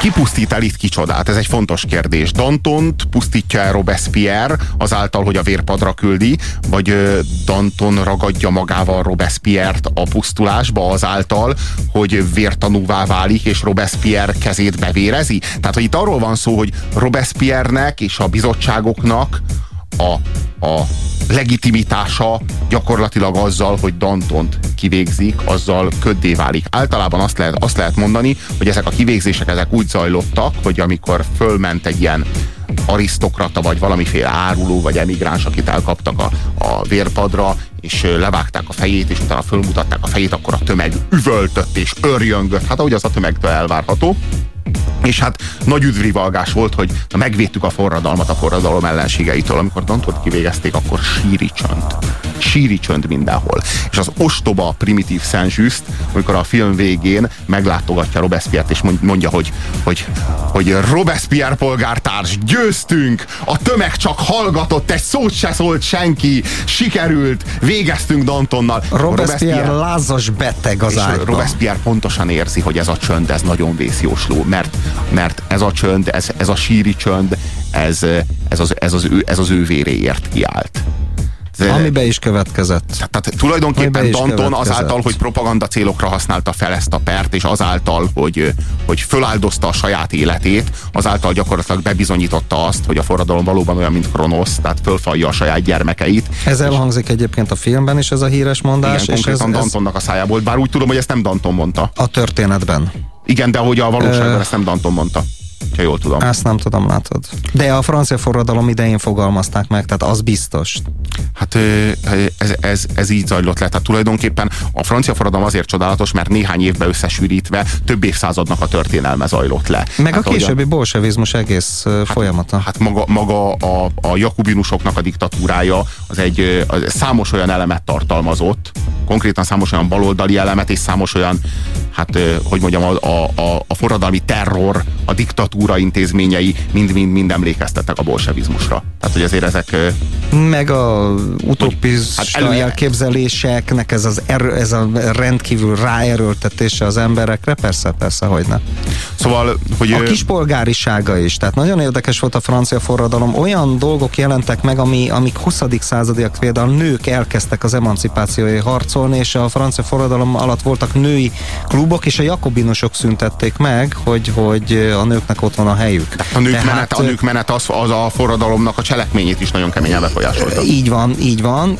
Ki pusztít el itt kicsodát? Ez egy fontos kérdés. Dantont pusztítja el Robespierre azáltal, hogy a vérpadra küldi, vagy Danton ragadja magával Robespierre-t a pusztulásba azáltal, hogy vértanúvá válik, és Robespierre kezét bevérezi? Tehát, hogy itt arról van szó, hogy Robespierre-nek és a bizottságoknak a, a legitimitása gyakorlatilag azzal, hogy Dantont kivégzik, azzal köddé válik. Általában azt lehet, azt lehet mondani, hogy ezek a kivégzések ezek úgy zajlottak, hogy amikor fölment egy ilyen arisztokrata, vagy valamiféle áruló, vagy emigráns, akit elkaptak a, a vérpadra, és levágták a fejét, és utána fölmutatták a fejét, akkor a tömeg üvöltött és örjöngött. Hát ahogy az a tömegtől elvárható és hát nagy üdvrivalgás volt, hogy na, megvédtük a forradalmat a forradalom ellenségeitől. Amikor Dantont kivégezték, akkor síri csönd. Síri csönd mindenhol. És az ostoba primitív Saint-Just, amikor a film végén meglátogatja Robespierre-t, és mondja, hogy, hogy, hogy Robespierre polgártárs, győztünk! A tömeg csak hallgatott, egy szót se szólt senki, sikerült, végeztünk Dantonnal. Robespierre, Robespierre lázas beteg az ágyban. Robespierre pontosan érzi, hogy ez a csönd, ez nagyon vészjósló, mert, mert ez a csönd, ez, ez a síri csönd, ez, ez, az, ez, az ő, ez az ő véréért kiállt. Ami be is következett. Tehát tulajdonképpen Danton azáltal, hogy propaganda célokra használta fel ezt a pert, és azáltal, hogy, hogy föláldozta a saját életét, azáltal gyakorlatilag bebizonyította azt, hogy a forradalom valóban olyan, mint Kronosz, tehát fölfalja a saját gyermekeit. Ez elhangzik egyébként a filmben is, ez a híres mondás. Igen, és konkrétan ez, Dantonnak a szájából, bár úgy tudom, hogy ezt nem Danton mondta. A történetben. Igen, de hogy a valóságban ezt nem Danton mondta ha jól tudom. Ezt nem tudom, látod. De a francia forradalom idején fogalmazták meg, tehát az biztos. Hát ez, ez, ez így zajlott le. Tehát tulajdonképpen a francia forradalom azért csodálatos, mert néhány évben összesűrítve több évszázadnak a történelme zajlott le. Meg hát, a későbbi a, bolsevizmus egész hát, folyamata. Hát maga, maga a, a jakubinusoknak a diktatúrája az egy az számos olyan elemet tartalmazott, konkrétan számos olyan baloldali elemet és számos olyan, hát hogy mondjam, a, a, a forradalmi terror, a diktatúra intézményei mind-mind-mind emlékeztettek a bolsevizmusra. Tehát, hogy ezért ezek... Meg a utopista hát elő... elképzeléseknek ez, az erő, ez a rendkívül ráerőltetése az emberekre, persze, persze, hogy ne. Szóval, hogy... A kispolgárisága is, tehát nagyon érdekes volt a francia forradalom, olyan dolgok jelentek meg, ami, amik 20. századiak például nők elkezdtek az emancipációi harcolni, és a francia forradalom alatt voltak női klubok, és a jakobinusok szüntették meg, hogy, hogy a nőknek ott van a helyük. A nők Tehát, menet, a nők menet az, az a forradalomnak a cselekményét is nagyon keményen befolyásolta. Így van, így van.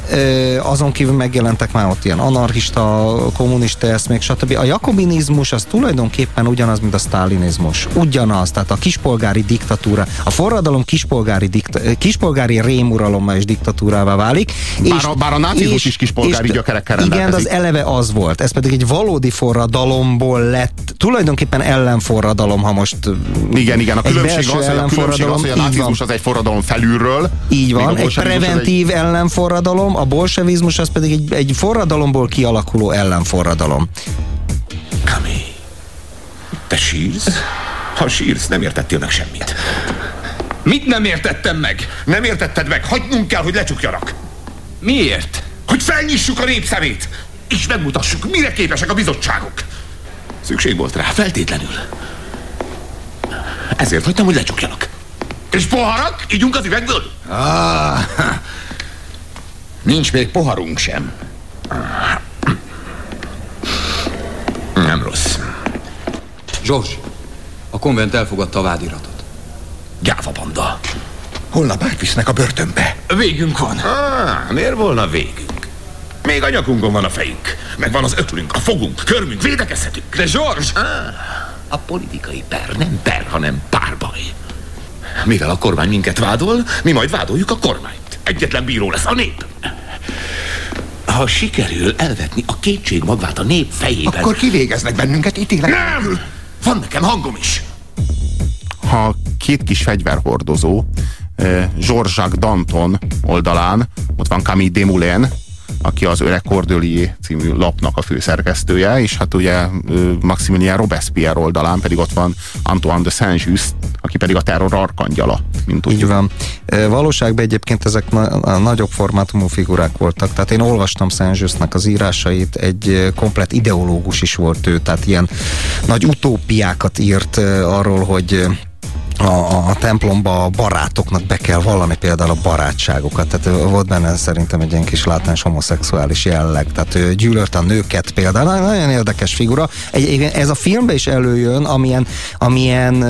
Azon kívül megjelentek már ott ilyen anarchista, kommunista eszmék, stb. A jakobinizmus az tulajdonképpen ugyanaz, mint a sztálinizmus. Ugyanaz, tehát a kispolgári diktatúra. A forradalom kispolgári, dikta, kispolgári rémuralommal és diktatúrává válik. Bár, és, a, bár a nácizmus is kispolgári és, gyökerekkel rendelkezik. Igen, az eleve az volt. Ez pedig egy valódi forradalomból lett, tulajdonképpen ellenforradalom, ha most igen, igen, a különbség, az, hogy a, különbség az, hogy a nácizmus az egy forradalom felülről. Így van, egy preventív egy... ellenforradalom, a bolsevizmus az pedig egy, egy forradalomból kialakuló ellenforradalom. Kami, te sírsz? Ha sírsz, nem értettél meg semmit. Mit nem értettem meg? Nem értetted meg, hagynunk kell, hogy lecsukjanak. Miért? Hogy felnyissuk a népszemét, és megmutassuk, mire képesek a bizottságok. Szükség volt rá, feltétlenül. Ezért hagytam, hogy lecsukjanak. És poharak? Ígyunk az üvegből? Ah, nincs még poharunk sem. Nem rossz. Zsors, a konvent elfogadta a vádiratot. Gyáva banda. Holnap átvisznek a börtönbe. Végünk van. Ah, miért volna végünk? Még a nyakunkon van a fejünk. Meg van az öklünk, a fogunk, körmünk, védekezhetünk. De Zsors! Ah. A politikai per nem per, hanem párbaj. Mivel a kormány minket vádol, mi majd vádoljuk a kormányt. Egyetlen bíró lesz a nép. Ha sikerül elvetni a kétség magvát a nép fejében... Akkor kivégeznek bennünket, ítélek. Nem! Van nekem hangom is. Ha két kis fegyverhordozó, Jean-Jacques Danton oldalán, ott van Camille Desmoulins, aki az Öreg Cordelier című lapnak a főszerkesztője, és hát ugye Maximilien Robespierre oldalán pedig ott van Antoine de Saint-Just, aki pedig a terror arkangyala, mint tudjuk. Így van. Valóságban egyébként ezek na- nagyobb formátumú figurák voltak. Tehát én olvastam Szent az írásait, egy komplet ideológus is volt ő, tehát ilyen nagy utópiákat írt arról, hogy a, a templomba a barátoknak be kell vallani például a barátságokat. Tehát volt benne szerintem egy ilyen kis látás homoszexuális jelleg. Tehát ő gyűlölt a nőket például. Nagyon érdekes figura. Egy, ez a filmbe is előjön, amilyen, amilyen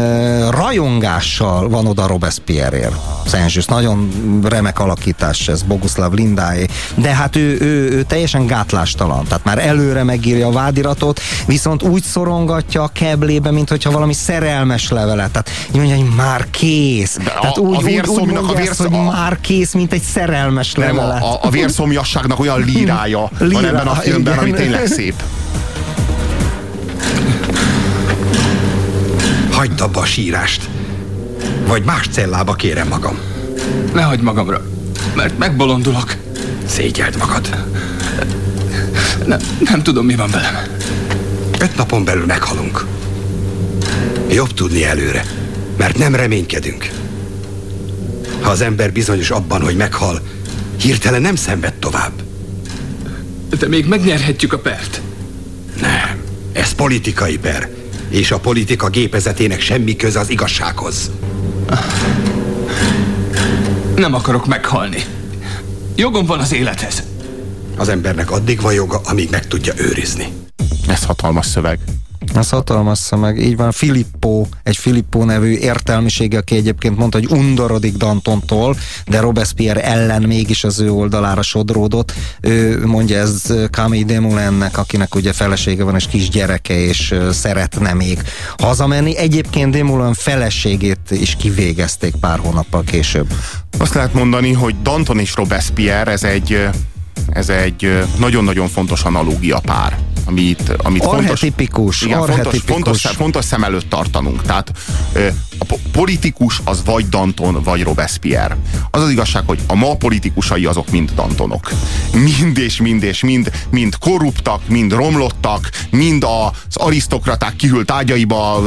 rajongással van oda Robespierre-ért. Szenzsősz. Nagyon remek alakítás ez, Boguslav Lindáé. De hát ő, ő, ő teljesen gátlástalan. Tehát már előre megírja a vádiratot, viszont úgy szorongatja a keblébe, mint hogyha valami szerelmes levelet. Tehát mondja, hogy már kész. De Tehát a, úgy, a vérszomnak úgy, a vérsz... azt, hogy már kész, mint egy szerelmes nem, levelet. A, a vérszomjasságnak olyan lírája Líra, van ebben a filmben, igen. ami tényleg szép. Hagyd abba a sírást. Vagy más cellába kérem magam. Ne hagyd magamra, mert megbolondulok. Szégyeld magad. Ne, nem tudom, mi van velem. Öt napon belül meghalunk. Jobb tudni előre mert nem reménykedünk. Ha az ember bizonyos abban, hogy meghal, hirtelen nem szenved tovább. De még megnyerhetjük a pert. Nem, ez politikai per, és a politika gépezetének semmi köze az igazsághoz. Nem akarok meghalni. Jogom van az élethez. Az embernek addig van joga, amíg meg tudja őrizni. Ez hatalmas szöveg. Ez hatalmas meg. Így van, Filippo, egy Filippo nevű értelmisége, aki egyébként mondta, hogy undorodik Dantontól, de Robespierre ellen mégis az ő oldalára sodródott. Ő mondja ez Camille Demoulinnek, akinek ugye felesége van és kisgyereke, és szeretne még hazamenni. Egyébként Demoulin feleségét is kivégezték pár hónappal később. Azt lehet mondani, hogy Danton és Robespierre ez egy ez egy nagyon-nagyon fontos analógia pár amit, amit fontos, igen, fontos, fontos, fontos szem előtt tartanunk. Tehát a politikus az vagy Danton, vagy Robespierre. Az az igazság, hogy a ma politikusai azok mind Dantonok. Mind és mind és mind, mind korruptak, mind romlottak, mind az arisztokraták kihűlt ágyaiba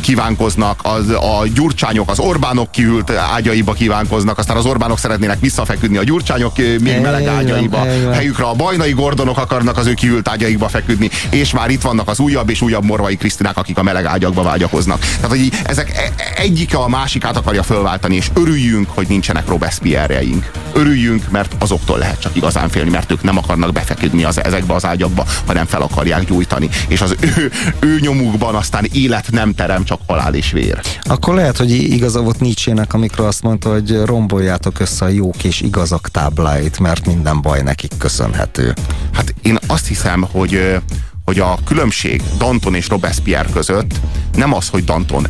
kívánkoznak, az, a gyurcsányok, az Orbánok kihűlt ágyaiba kívánkoznak, aztán az Orbánok szeretnének visszafeküdni a gyurcsányok még meleg ágyaiba. Helyükre a bajnai gordonok akarnak az ő kihűlt ágyaikba feküdni, és már itt vannak az újabb és újabb morvai Krisztinák, akik a meleg ágyakba vágyakoznak. Tehát, hogy ezek e, egyike a másikát akarja fölváltani, és örüljünk, hogy nincsenek Robespierre-jeink. Örüljünk, mert azoktól lehet csak igazán félni, mert ők nem akarnak befeküdni az, ezekbe az ágyakba, hanem fel akarják gyújtani. És az ő, ő nyomukban aztán élet nem terem, csak halál és vér. Akkor lehet, hogy igaza volt Nietzsének, amikor azt mondta, hogy romboljátok össze a jók és igazak tábláit, mert minden baj nekik köszönhető. Hát én azt hiszem, hogy hogy a különbség Danton és Robespierre között nem az, hogy Danton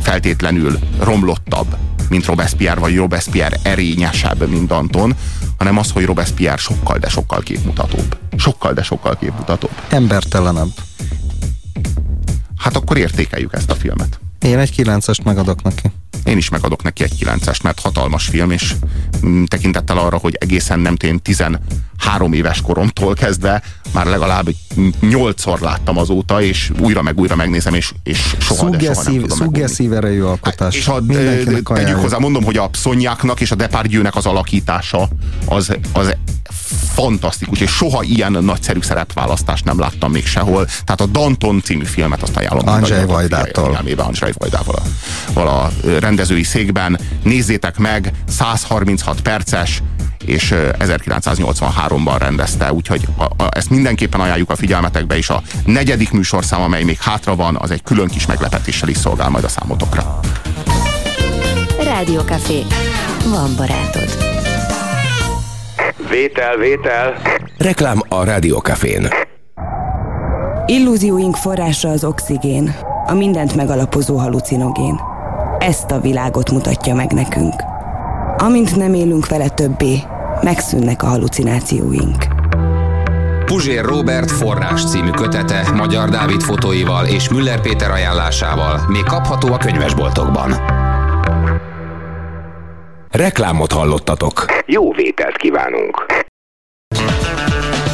feltétlenül romlottabb, mint Robespierre, vagy Robespierre erényesebb, mint Danton, hanem az, hogy Robespierre sokkal, de sokkal képmutatóbb. Sokkal, de sokkal képmutatóbb. Embertelenebb. Hát akkor értékeljük ezt a filmet. Én egy kilencest megadok neki. Én is megadok neki egy kilencest, mert hatalmas film, és mm, tekintettel arra, hogy egészen nem tén 13 éves koromtól kezdve már legalább nyolcszor láttam azóta, és újra meg újra megnézem, és, és soha, de soha nem tudom Szuggeszív erejű alkotás. És a, tegyük hozzá, mondom, hogy a Szonyáknak és a Depardieu-nek az alakítása az, az fantasztikus, és soha ilyen nagyszerű szerepválasztást nem láttam még sehol. Tehát a Danton című filmet azt ajánlom. Andrzej Vajdától. Andrzej Vajdával a, a rendezői székben. Nézzétek meg, 136 perces, és 1983-ban rendezte, úgyhogy a, a, ezt mindenképpen ajánljuk a figyelmetekbe, és a negyedik műsorszám, amely még hátra van, az egy külön kis meglepetéssel is szolgál majd a számotokra. Rádiókafé. Van barátod. Vétel, vétel. Reklám a Rádiókafén. Illúzióink forrása az oxigén, a mindent megalapozó halucinogén. Ezt a világot mutatja meg nekünk. Amint nem élünk vele többé, megszűnnek a halucinációink. Puzsér Robert forrás című kötete Magyar Dávid fotóival és Müller Péter ajánlásával még kapható a könyvesboltokban. Reklámot hallottatok. Jó vételt kívánunk!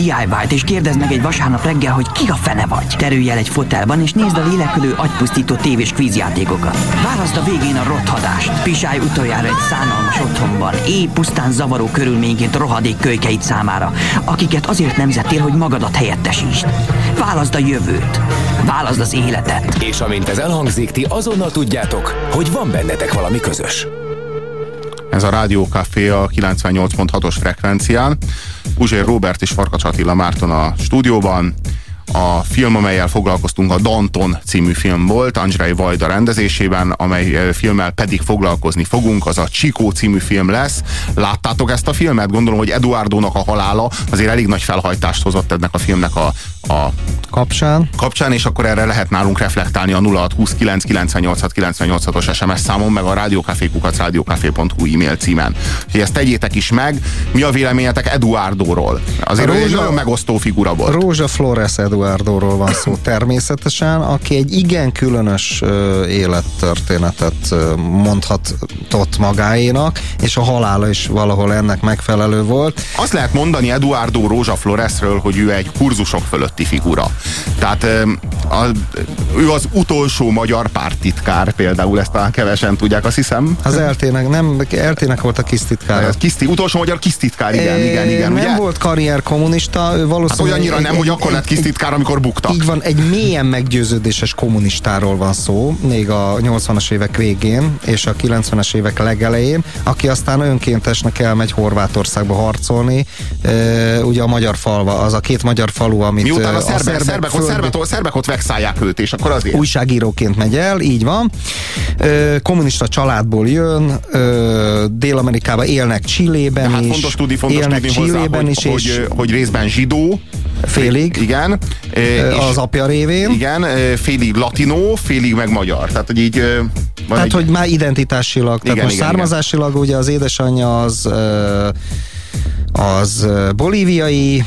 DIY-t és kérdezd meg egy vasárnap reggel, hogy ki a fene vagy. Terülj el egy fotelban és nézd a lélekülő agypusztító tévés kvízjátékokat. Válaszd a végén a rothadást. Pisálj utoljára egy szánalmas otthonban, éj pusztán zavaró körülményként rohadék kölykeit számára, akiket azért nemzettél, hogy magadat helyettesítsd. Válaszd a jövőt. Válaszd az életet. És amint ez elhangzik, ti azonnal tudjátok, hogy van bennetek valami közös. Ez a Rádió Café a 98.6-os frekvencián. Puzsér Robert és Farkas Attila Márton a stúdióban. A film, amelyel foglalkoztunk, a Danton című film volt, Andrzej Vajda rendezésében, amely eh, filmmel pedig foglalkozni fogunk, az a Csikó című film lesz. Láttátok ezt a filmet? Gondolom, hogy Eduardónak a halála azért elég nagy felhajtást hozott ennek a filmnek a, a kapcsán. kapcsán, és akkor erre lehet nálunk reflektálni a 0629 986 986-os SMS számon, meg a rádiókafékukat rádiókafé.hu e-mail címen. Úgyhogy ezt tegyétek is meg. Mi a véleményetek Eduardóról? Azért A ő egy Rózsa- nagyon megosztó figura volt. Rózsa Flores Eduardóról van szó természetesen, aki egy igen különös élettörténetet mondhatott magáénak, és a halála is valahol ennek megfelelő volt. Azt lehet mondani Eduardo Rózsa Floresről, hogy ő egy kurzusok fölötti figura. Tehát a, ő az utolsó magyar pártitkár például, ezt talán kevesen tudják, azt hiszem. Az eltének, nem, eltének volt a kisztitkára. Ez Kiszti, utolsó magyar kisztitkár, igen, igen, igen. Nem ugye? volt karrier kommunista, ő Hát valószínűleg... olyannyira egy- nem, hogy akkor lett kisztitkár, amikor buktak. Így van, egy mélyen meggyőződéses kommunistáról van szó, még a 80-as évek végén és a 90-es évek legelején, aki aztán önkéntesnek elmegy Horvátországba harcolni, e, ugye a magyar falva, az a két magyar falu, amit Miután ö, a szerbek, szerbek, szerbek, ott, földbe- szerbek, ott, szerbek ott vexálják őt, és akkor azért. újságíróként megy el, így van. Ö, kommunista családból jön, ö, Dél-Amerikában élnek Csillében hát is, fontos tudni, fontos élnek tudni hozzá, hogy, is, hogy, és hogy részben zsidó. Félig. Igen. Az apja révén. Igen, félig latinó, félig meg magyar. Tehát, hogy így Tehát, egy, hogy már identitásilag, tehát Igen, most igen, származásilag ugye az édesanyja az az bolíviai,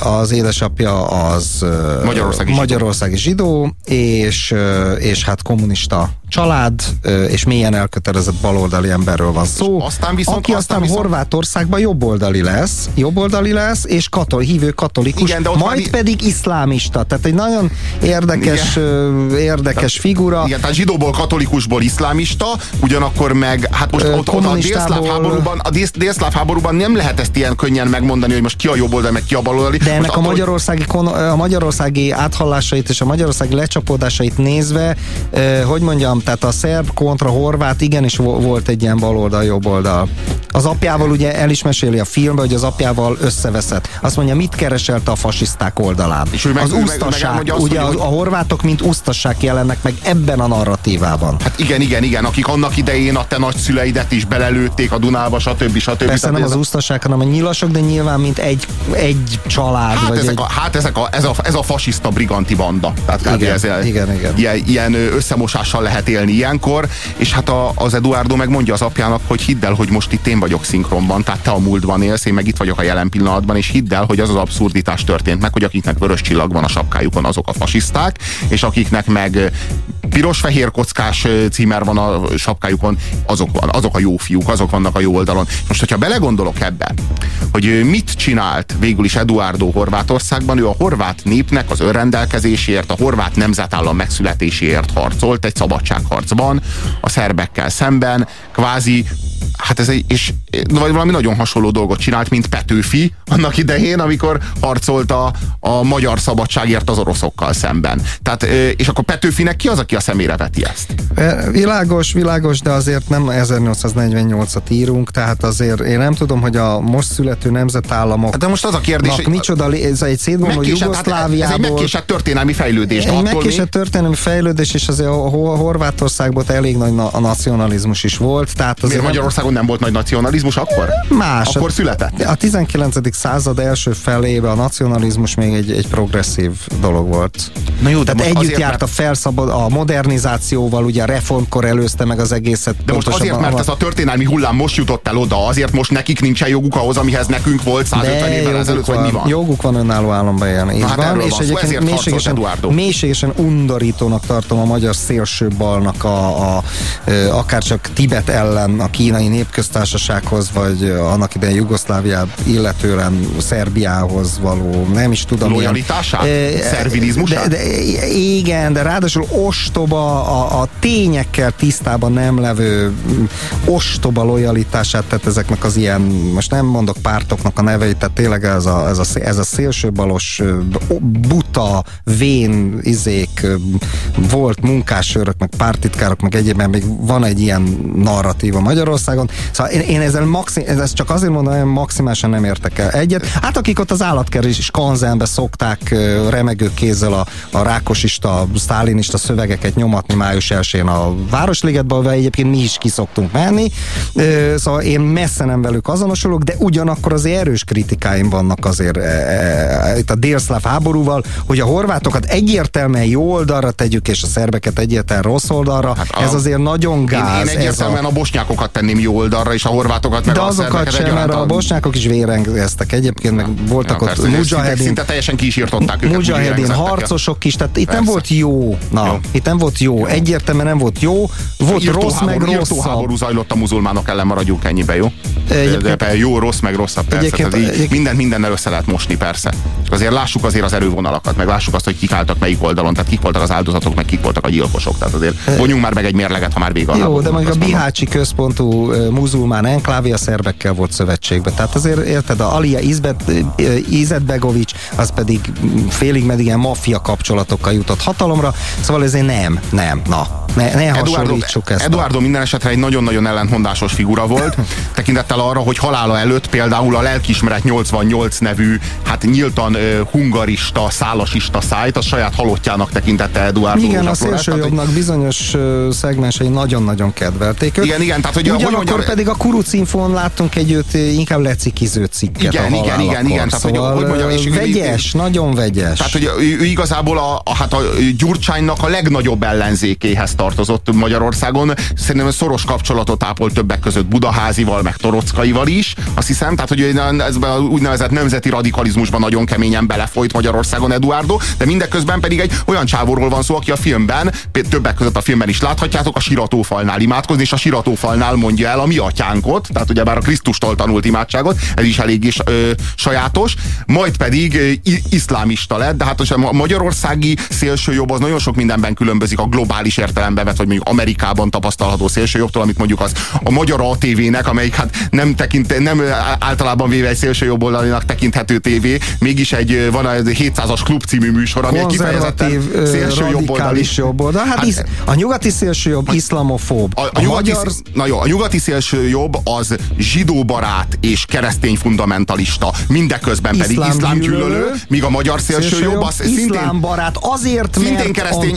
az édesapja az Magyarországi zsidó. magyarországi zsidó, és, és hát kommunista család, és mélyen elkötelezett baloldali emberről van szó. aztán viszont- aki aztán, aztán Horvátországban jobboldali lesz, jobboldali lesz, és katol, hívő katolikus, Igen, de ott majd már- pedig iszlámista. Tehát egy nagyon érdekes, ö, érdekes figura. Igen, tehát zsidóból, katolikusból iszlámista, ugyanakkor meg, hát most Ö, ott, ott a délszláv háborúban, a dél- délszláv háborúban nem lehet ezt ilyen könnyen megmondani, hogy most ki a jobb oldal, meg ki a baloldali. De most ennek a attól, magyarországi, a magyarországi áthallásait és a magyarországi lecsapódásait nézve, hogy mondjam, tehát a szerb kontra horvát igenis vo- volt egy ilyen baloldal, jobb oldal. Az apjával ugye el is meséli a filmben, hogy az apjával összeveszett. Azt mondja, mit kereselte a fasiszták oldalán. És meg- az ő meg- meg usztasság, azt, ugye hogy- a, horvátok mint usztasság jelennek meg ebben a narratívában. Hát igen, igen, igen, akik annak idején a te nagyszüleidet is belelőtték a Dunába, stb. stb. Persze nem az usztasság, hanem a nyilasok, de nyilván mint egy, egy család. Hát, vagy ezek egy... a, hát ezek a, ez, a, ez a fasiszta briganti banda. Tehát. Igen, ez, igen, igen. Ilyen, ilyen összemosással lehet élni ilyenkor, és hát a, az Eduardo megmondja az apjának, hogy hidd el, hogy most itt én vagyok szinkronban, tehát te a múltban élsz, én meg itt vagyok a jelen pillanatban, és hidd el, hogy az az abszurditás történt meg, hogy akiknek vörös csillag van a sapkájukon, azok a fasiszták, és akiknek meg piros-fehér kockás címer van a sapkájukon, azok, van, azok a jó fiúk, azok vannak a jó oldalon. Most, hogyha belegondolok ebbe, hogy mit csinált végül is Eduardo Horvátországban, ő a horvát népnek az önrendelkezésért, a horvát nemzetállam megszületéséért harcolt egy szabadságharcban a szerbekkel szemben, kvázi Hát ez egy, és vagy valami nagyon hasonló dolgot csinált, mint Petőfi annak idején, amikor harcolt a, a magyar szabadságért az oroszokkal szemben. Tehát, és akkor Petőfinek ki az, aki a szemére veti ezt? E, Világos, világos, de azért nem 1848-at írunk, tehát azért én nem tudom, hogy a most születő nemzetállamok Hát De most az a kérdés, hogy micsoda, ez egy szétbomló megkésett, hát ez egy Jugoszláviából. megkésett történelmi fejlődés. Egy megkésett történelmi fejlődés, és azért a Ho- Horvátországban elég nagy na- a nacionalizmus is volt. Tehát azért Miért Magyarországon nem volt nagy nacionalizmus? akkor? Más. Akkor született? A 19. század első felébe a nacionalizmus még egy, egy progresszív dolog volt. Na jó, de Tehát együtt azért, járt a felszabad, a modernizációval, ugye a reformkor előzte meg az egészet. De most azért, mert ez a történelmi hullám most jutott el oda, azért most nekik nincsen joguk ahhoz, amihez nekünk volt 150 évvel ezelőtt, vagy mi van? Joguk van önálló államban élni. Így hát van, erről és van egyébként mélységesen, mélységesen undorítónak tartom a magyar szélső balnak a, a, a akár csak Tibet ellen a kínai népköztársasághoz, vagy annak idején Jugoszláviát illetően Szerbiához való, nem is tudom. Lojalitását? Eh, Szervilizmusát? De, de, igen, de ráadásul ostoba, a, a tényekkel tisztában nem levő mm, ostoba lojalitását, tehát ezeknek az ilyen, most nem mondok pártoknak a neveit, tehát tényleg ez a, ez a, ez a szélsőbalos buta, vén izék, volt munkásőrök, meg pártitkárok, meg egyébben még van egy ilyen narratíva Magyarországon. Szóval én, én ezzel maxim, ezt csak azért mondom, hogy maximálisan nem értek el egyet. Hát akik ott az állatkerés kanzenbe szokták remegő kézzel a, a rákosista, sztálinista szövegeket nyomatni május 1 a Városligetbe, ahol egyébként mi is ki szoktunk menni. Szóval én messze nem velük azonosulok, de ugyanakkor azért erős kritikáim vannak azért e, e, itt a délszláv háborúval, hogy a horvátokat egyértelműen jó oldalra tegyük, és a szerbeket egyértelműen rossz oldalra. Hát a- ez azért nagyon gáz. Én, én egyértelműen a... a... bosnyákokat tenném jó oldalra, és a horvátokat meg De a azokat sem, mert a bosnyákok is vérengeztek egyébként, meg voltak Ja, ott mujahedin, szinte teljesen ki is írtották őket. Mujahedin harcosok is, tehát itt nem Persze. volt jó. Na, Jó. itt nem volt jó. Egyértelműen nem volt jó. Volt írtó rossz, meg háború, rosszabb. Írtó háború zajlott a muzulmánok ellen, maradjunk ennyibe, jó? De, de jó, rossz, meg rosszabb, persze. Egyébként- Tehát így egyébként- minden mindennel össze lehet mosni, persze. Csak azért lássuk azért az erővonalakat, meg lássuk azt, hogy kik álltak melyik oldalon, tehát kik voltak az áldozatok, meg kik voltak a gyilkosok. Tehát azért vonjunk már meg egy mérleget, ha már vége Jó, de mondjuk a. Bihácsi központú muzulmán enklávé a szerbekkel volt szövetségben. Tehát azért érted, a Alia Izbet, Izetbegovics, az pedig félig meddig ilyen maffia kapcsolatokkal jutott hatalomra, szóval ezért nem, nem, na, ne, ne hasonlítsuk ezt. Eduardo minden esetre egy nagyon-nagyon ellentmondásos figura volt, tekintettel arra, hogy halála előtt például a Lelkismeret 88 nevű, hát nyíltan ö, hungarista, szálasista szájt, a saját halottjának tekintette Eduardo Igen, a tehát, hogy- szélsőjobbnak bizonyos ö, szegmensei nagyon-nagyon kedvelték őt. Igen, igen, tehát, hogy a- hogy Ugyanakkor mondjam- pedig a Kuru Infón láttunk egy őt inkább lecikiző cikket Igen, a igen, igen, igen, tehát, szóval, hogy mondjam, és- vegyes, nagyon vegyes. Tehát, hogy ő, ő igazából a, a, hát a Gyurcsánynak a legnagyobb ellenzékéhez tartozott Magyarországon. Szerintem szoros kapcsolatot ápolt többek között Budaházival, meg Torockaival is. Azt hiszem, tehát, hogy ő ezben a úgynevezett nemzeti radikalizmusban nagyon keményen belefolyt Magyarországon Eduardo, de mindeközben pedig egy olyan csávóról van szó, aki a filmben, többek között a filmben is láthatjátok, a siratófalnál imádkozni, és a siratófalnál mondja el a mi atyánkot, tehát ugyebár a Krisztustól tanult imádságot, ez is elég is ö, sajátos, majd pedig ö, iszlámista lett, de hát a magyarországi szélsőjobb az nagyon sok mindenben különbözik a globális értelembe vett, vagy mondjuk Amerikában tapasztalható szélsőjobbtól, amit mondjuk az a magyar ATV-nek, amelyik hát nem tekint, nem általában véve egy szélsőjobb oldalinak tekinthető tévé, mégis egy van a 700-as klub című műsor, ami egy kifejezetten konzervatív, ö, szélsőjobb oldali. radikális jobb oldal. Hát, Hát- isz, a nyugati szélsőjobb iszlamofób. A, a, nyugati, magyar... na jó, a nyugati szélső jobb az zsidóbarát és keresztény fundamentalista, mindeközben pedig Iszlám iszlámgyűlölő, gyűlölő, míg a magyar szélső jobb az szintén, iszlámbarát azért, szintén mert keresztény.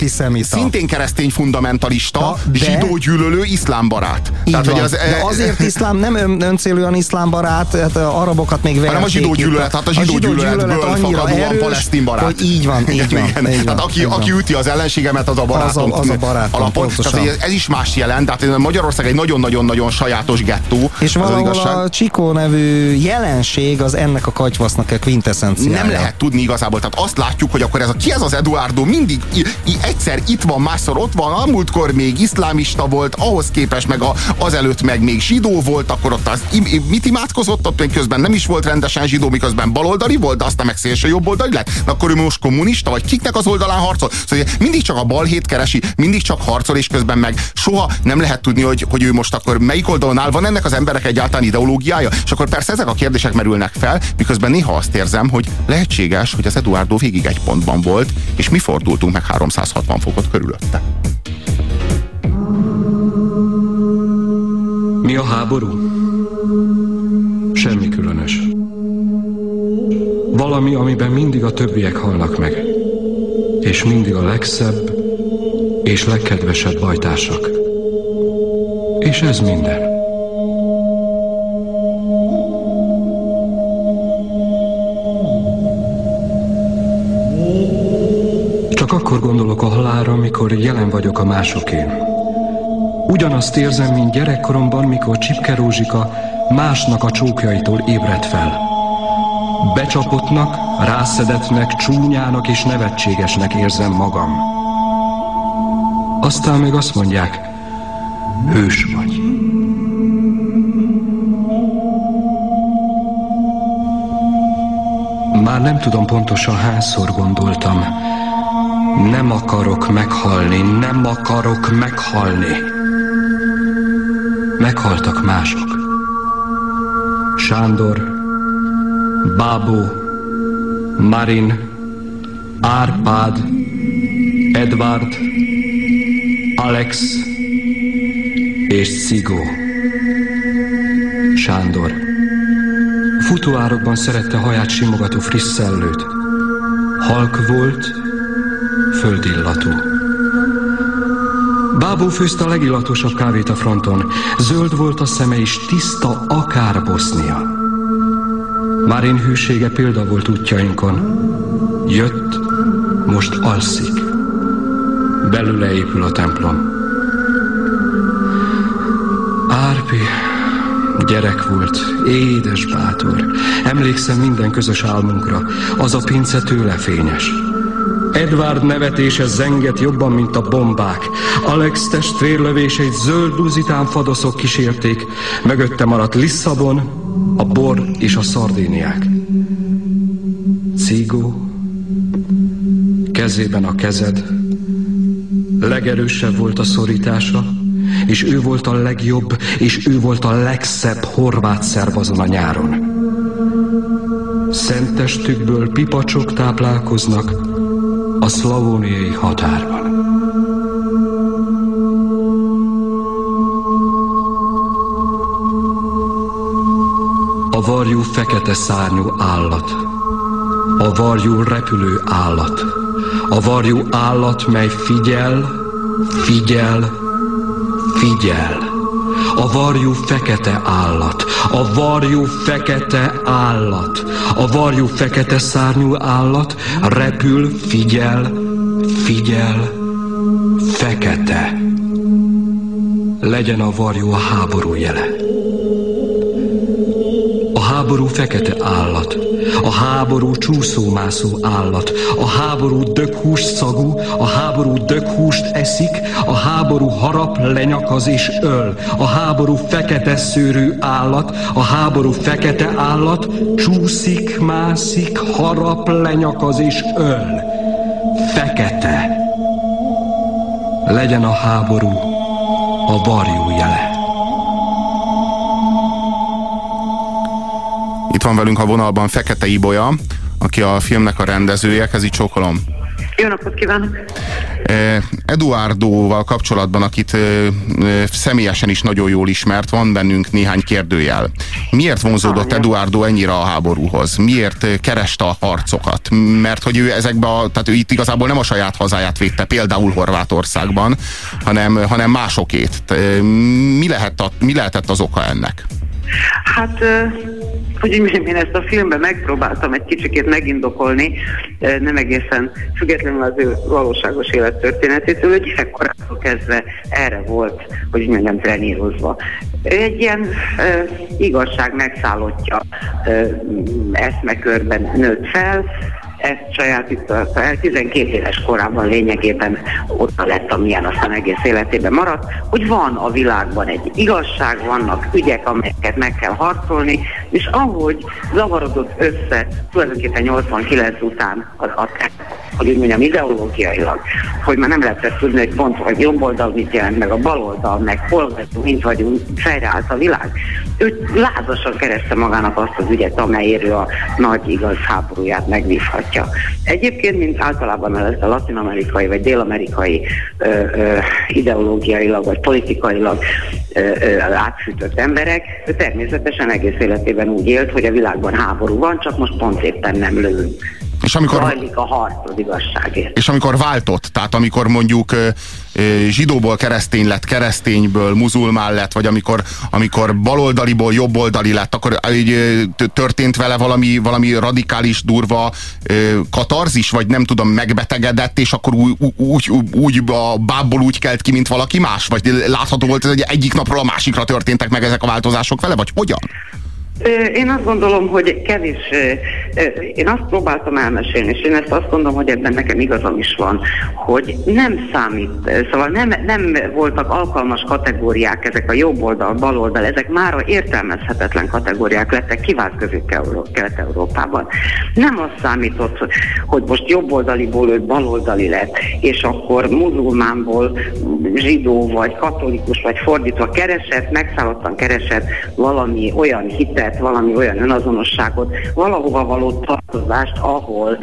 Szintén keresztény fundamentalista, de- zsidógyűlölő, iszlámbarát. Így van. hogy az, de azért iszlám, nem ön, öncélúan iszlámbarát, hát arabokat még verték. hanem a zsidó itt. gyűlölet, hát a zsidó gyűlöletből annyira fakadóan erős, palesztin barát. Hogy így van, így Igen, van. igen. így van, Tehát aki, így van. aki üti az ellenségemet, az a barátom. Az a- az a barátom, alapon. pontosan. Tehát ez is más jelent, tehát Magyarország egy nagyon-nagyon-nagyon sajátos gettó. És valahol a Csikó nevű jelenség az ennek a katyvasznak a quintessenciája. Nem lehet tudni igazából. Tehát azt látjuk, hogy akkor ez a, ki ez az Eduardo mindig i, i, egyszer itt van, másszor ott van, a múltkor még iszlámista volt, ahhoz képest meg a, azelőtt meg még zsidó volt, akkor ott az im, mit imádkozott, ott még közben nem is volt rendesen zsidó, miközben baloldali volt, de aztán meg szélső jobboldali lett. Na, akkor ő most kommunista, vagy kiknek az oldalán harcol? Szóval mindig csak a balhét keresi, mindig csak harcol, és közben meg soha nem lehet tudni, hogy, hogy ő most akkor melyik oldalon áll, van ennek az emberek egyáltalán ideológiája? És akkor persze ezek a kérdések merülnek fel, miközben néha azt érzem, hogy lehetséges, hogy az Eduardo végig egy pontban volt, és mi fordultunk meg 360 fokot körülötte. Mi a háború? Semmi különös. Valami, amiben mindig a többiek halnak meg. És mindig a legszebb és legkedvesebb bajtársak. És ez minden. Csak akkor gondolok a halálra, mikor jelen vagyok a másokén. Ugyanazt érzem, mint gyerekkoromban, mikor Csipke Rózsika másnak a csókjaitól ébredt fel. Becsapottnak, rászedetnek, csúnyának és nevetségesnek érzem magam. Aztán meg azt mondják, hős vagy. Már nem tudom pontosan hányszor gondoltam. Nem akarok meghalni, nem akarok meghalni. Meghaltak mások. Sándor, Bábó, Marin, Árpád, Edward, Alex és Szigó. Sándor. Futóárokban szerette haját simogató friss szellőt. Halk volt, földillatú. Bábú főzte a legillatosabb kávét a fronton. Zöld volt a szeme és tiszta akár Bosznia. Márin hűsége példa volt útjainkon. Jött, most alszik. Belőle épül a templom. Árpi, gyerek volt, édes bátor. Emlékszem minden közös álmunkra, az a pince tőle fényes. Edward nevetése zenget jobban, mint a bombák. Alex testvérlövéseit zöld luzitán fadoszok kísérték. Mögötte maradt Lisszabon, a bor és a szardéniák. Cígó, kezében a kezed, legerősebb volt a szorítása, és ő volt a legjobb, és ő volt a legszebb horvát szerb azon a nyáron. Szentestükből pipacsok táplálkoznak a szlavóniai határban. A varjú fekete szárnyú állat, a varjú repülő állat, a varjú állat, mely figyel, figyel, figyel. A varjú fekete állat, a varjú fekete állat, a varjú fekete szárnyú állat repül, figyel, figyel, fekete. Legyen a varjú a háború jele. Háború fekete állat, a háború csúszómászó állat, a háború döghús szagú, a háború döghúst eszik, a háború harap, lenyakaz és öl, a háború fekete szőrű állat, a háború fekete állat csúszik, mászik, harap, lenyakaz és öl. Fekete. Legyen a háború a varjú jele. Itt van velünk a vonalban Fekete Ibolya, aki a filmnek a rendezője, kezi csókolom. Jó napot kívánok! Eduardóval kapcsolatban, akit személyesen is nagyon jól ismert, van bennünk néhány kérdőjel. Miért vonzódott ah, Eduardo ennyire a háborúhoz? Miért kereste a harcokat? Mert hogy ő ezekbe a, tehát ő itt igazából nem a saját hazáját védte, például Horvátországban, hanem, hanem másokét. Mi, lehet a, mi lehetett az oka ennek? Hát, hogy én ezt a filmben megpróbáltam egy kicsikét megindokolni, nem egészen függetlenül az ő valóságos élettörténetétől, hogy gyerekkorától kezdve erre volt, hogy mondjam, trenírozva. Egy ilyen uh, igazság megszállottja uh, eszmekörben nőtt fel, ezt sajátította el. 12 éves korában lényegében ott lett, amilyen aztán egész életében maradt, hogy van a világban egy igazság, vannak ügyek, amelyeket meg kell harcolni, és ahogy zavarodott össze tulajdonképpen 89 után az, az hogy úgy mondjam, ideológiailag, hogy már nem lehetett tudni, hogy pont vagy jobb oldal mit jelent, meg a bal oldal, meg hol vagyunk, mint vagyunk, fejreállt a világ. Ő lázasan kereste magának azt az ügyet, amelyért ő a nagy igaz háborúját megvívhatja. Egyébként, mint általában a latin-amerikai vagy dél-amerikai ö, ö, ideológiailag vagy politikailag ö, ö, átfűtött emberek, ő természetesen egész életében úgy élt, hogy a világban háború van, csak most pont éppen nem lövünk. És amikor, zajlik a harc az igazságért. És amikor váltott, tehát amikor mondjuk zsidóból keresztény lett, keresztényből muzulmán lett, vagy amikor, amikor baloldaliból jobboldali lett, akkor így, történt vele valami, valami radikális, durva katarzis, vagy nem tudom, megbetegedett, és akkor úgy, úgy, úgy a bábból úgy kelt ki, mint valaki más? Vagy látható volt, hogy egyik napról a másikra történtek meg ezek a változások vele, vagy hogyan? Én azt gondolom, hogy kevés, én azt próbáltam elmesélni, és én ezt azt gondolom, hogy ebben nekem igazam is van, hogy nem számít, szóval nem, nem voltak alkalmas kategóriák, ezek a jobb oldal, bal oldal, ezek már értelmezhetetlen kategóriák lettek, kivált Kelet-Európában. Nem az számított, hogy most jobboldaliból ő baloldali lett, és akkor muzulmánból zsidó, vagy katolikus, vagy fordítva keresett, megszállottan keresett valami olyan hitet, élet, valami olyan önazonosságot, valahova való tartozást, ahol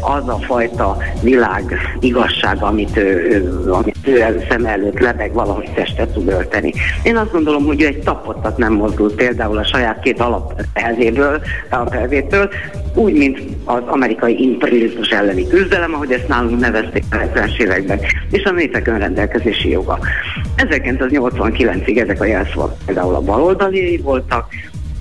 az a fajta világ igazság, amit ő, amit ő szem előtt lebeg, valahogy testet tud ölteni. Én azt gondolom, hogy ő egy tapottat nem mozdult például a saját két alapelvéből, alapelvétől, úgy, mint az amerikai imperializmus elleni küzdelem, ahogy ezt nálunk nevezték a 70-es években, és a népek önrendelkezési joga. 1989-ig ezek a jelszavak például a baloldali voltak,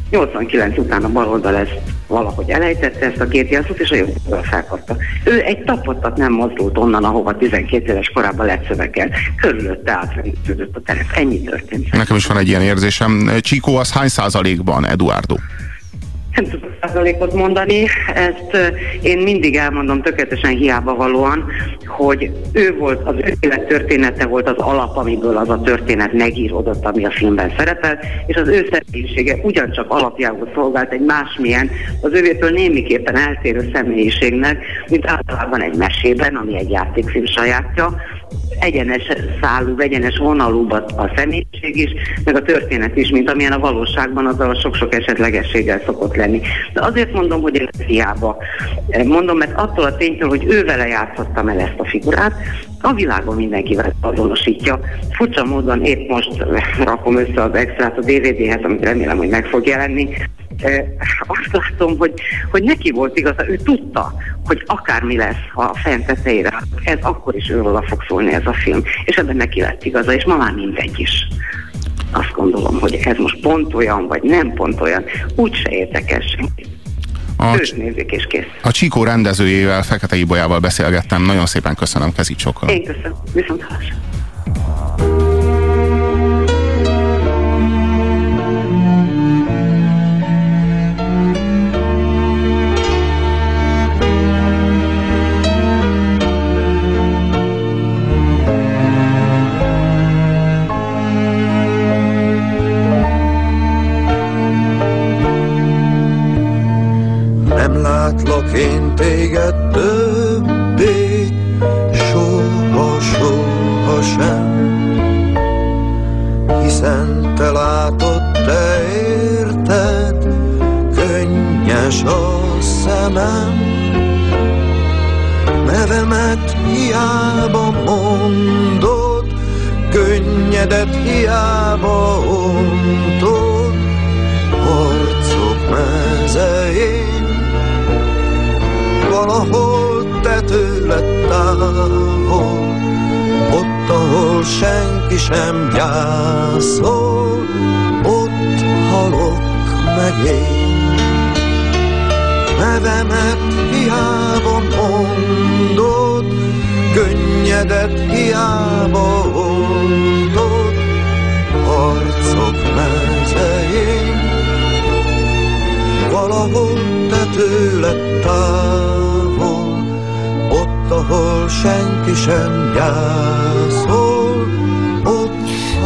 89 után a baloldal ezt valahogy elejtette ezt a két jelszót, és a jobb oldal felkapta. Ő egy tapottat nem mozdult onnan, ahova 12 éves korában lett szöveggel. Körülötte átrendeződött a terep. Ennyi történt. Nekem is van egy ilyen érzésem. Csíkó az hány százalékban, Eduardo? Nem tudok százalékot mondani, ezt én mindig elmondom tökéletesen hiába valóan, hogy ő volt, az ő élet története volt az alap, amiből az a történet megíródott, ami a filmben szerepel, és az ő személyisége ugyancsak alapjául szolgált egy másmilyen, az ővétől némiképpen eltérő személyiségnek, mint általában egy mesében, ami egy játékfilm sajátja, egyenes szálú, egyenes vonalú a személyiség is, meg a történet is, mint amilyen a valóságban azzal a sok-sok esetlegességgel szokott lenni. De azért mondom, hogy ez hiába. Mondom, mert attól a ténytől, hogy ő vele játszottam el ezt a figurát, a világon mindenkivel azonosítja. Furcsa módon épp most rakom össze az extrát a DVD-hez, amit remélem, hogy meg fog jelenni, azt látom, hogy, hogy neki volt igaza, ő tudta, hogy akármi lesz a fent tetejére, ez akkor is őről fog szólni ez a film, és ebben neki lett igaza, és ma már mindegy is. Azt gondolom, hogy ez most pont olyan, vagy nem pont olyan, úgyse érdekes. A, nézik és kész. A Csíkó rendezőjével, Fekete Ibolyával beszélgettem. Nagyon szépen köszönöm, sokkal. Én köszönöm. Viszont hallásra. Én téged többé, soha, soha sem. Hiszen te látod, te érted, könnyes a szemem. Nevemet hiába mondod, könnyedet hiába ontod, harcok mezején valahol te tőled távol, ott, ahol senki sem gyászol, ott halok meg én. Nevemet hiába mondod, könnyedet hiába oldod, harcok mezején, valahol te tőled távol, ott, ahol senki sem gyászol,